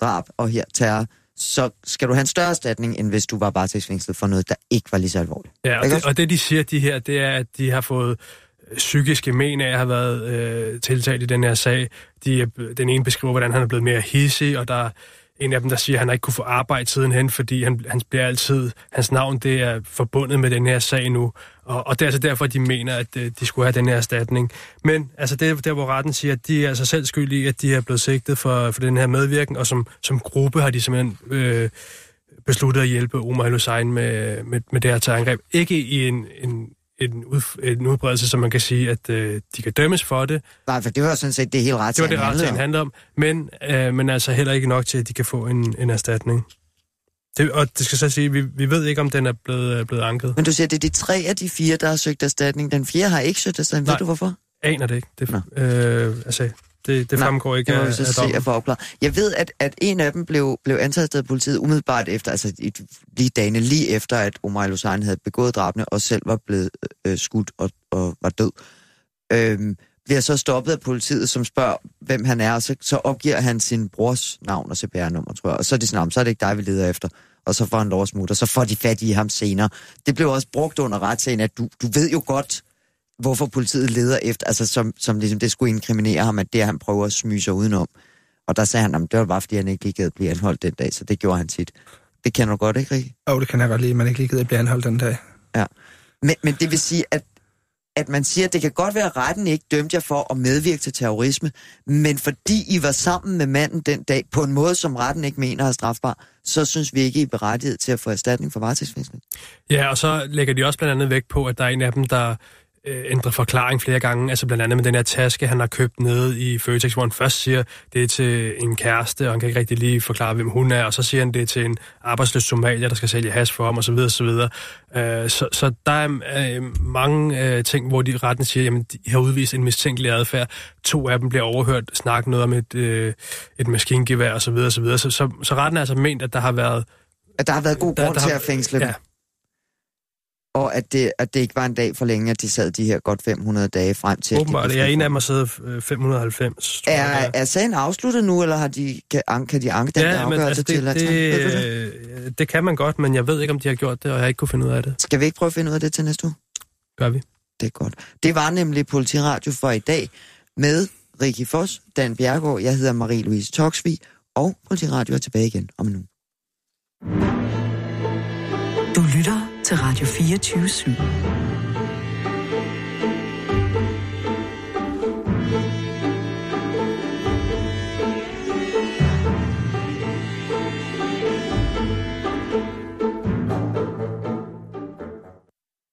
drab og her terror, så skal du have en større erstatning, end hvis du var varetægtsfængslet for noget, der ikke var lige så alvorligt. Ja, og Ikke det, og det de siger, de her, det er, at de har fået øh, psykiske men af at have været øh, tiltalt i den her sag. De, den ene beskriver, hvordan han er blevet mere hissig, og der er en af dem, der siger, at han ikke kunne få arbejde sidenhen, fordi han, han bliver altid, hans navn det er forbundet med den her sag nu. Og, og det er altså derfor, de mener, at øh, de skulle have den her erstatning. Men altså det er der, hvor retten siger, at de er altså selv skyldige, at de er blevet sigtet for, for den her medvirken, og som, som gruppe har de simpelthen øh, besluttet at hjælpe Omar el-Hussein med, med, med det her terrorangreb. Ikke i en, en, en, ud, en udbredelse, som man kan sige, at øh, de kan dømmes for det. Nej, for det var sådan set det hele Det var retssagen det, retssagen om. handler om. Men, øh, men altså heller ikke nok til, at de kan få en, en erstatning. Det, og det skal så sige, vi, vi ved ikke, om den er blevet, øh, blevet anket. Men du siger, det er de tre af de fire, der har søgt erstatning. Den fjerde har ikke søgt erstatning. Nej. Ved du hvorfor? Aner det ikke. Det, Nå. øh, altså, det, det Nå, fremgår ikke Det må af, vi så af se og få opklaret. Jeg ved, at, at en af dem blev, blev antastet af politiet umiddelbart efter, altså i, lige dagene lige efter, at Omar el-Hussein havde begået drabene og selv var blevet øh, skudt og, og var død. Øhm, bliver så stoppet af politiet, som spørger, hvem han er, og så, så opgiver han sin brors navn og CPR-nummer, tror jeg. Og så er det sådan, "Nå, men så er det ikke dig, vi leder efter. Og så får han lov at smutte, og så får de fat i ham senere. Det blev også brugt under retssagen, at du, du ved jo godt, hvorfor politiet leder efter, altså som, som ligesom det skulle inkriminere ham, at det er, han prøver at smyge sig udenom. Og der sagde han, at det var bare, fordi han ikke lige gad blive anholdt den dag, så det gjorde han tit. Det kender du godt, ikke, Rik? Og det kan jeg godt lide, at man ikke lige gider at blive anholdt den dag. Men, men det vil sige, at, at man siger, at det kan godt være, at retten ikke dømte jer for at medvirke til terrorisme, men fordi I var sammen med manden den dag, på en måde, som retten ikke mener er strafbar, så synes vi ikke, I er berettiget til at få erstatning for varetægtsfængsling. Ja, og så lægger de også blandt andet vægt på, at der er en af dem, der øh, ændrer forklaring flere gange. Altså blandt andet med den her taske, han har købt nede i Føtex, hvor han først siger, det er til en kæreste, og han kan ikke rigtig lige forklare, hvem hun er, og så siger han, det er til en arbejdsløs somalier, der skal sælge has for ham, osv. osv. Øh, så, så der er øh, mange øh, ting, hvor de retten siger, jamen, de har udvist en mistænkelig adfærd. To af dem bliver overhørt, snakke noget om et, øh, et maskingevær, osv. osv. Så, så, så, så retten er altså ment, at der har været... At der har været god Der- grund der til har- at fængsle dem, Ja, og at det, at det ikke var en dag for længe, at de sad de her godt 500 dage frem til. at de åbenbart. blev Ja, en af dem har siddet øh, 590, tror jeg, Er, det er sagen afsluttet nu, eller har de, kan, an- kan de anke den der Ja, men afgørelse altså, til? det, Laxton? Ved du det, øh, det kan man godt, men jeg ved ikke, om de har gjort det, og jeg har ikke kunne finde ud af det. Skal vi ikke prøve at finde ud af det til næste uge? Gør vi. Det er godt. Det var nemlig Politiradio for i dag med Rikki Foss, Dan Bjergård, jeg hedder Marie-Louise Toksvig, og Politiradio er tilbage igen om en uge. Du lytter til Radio 24 /7.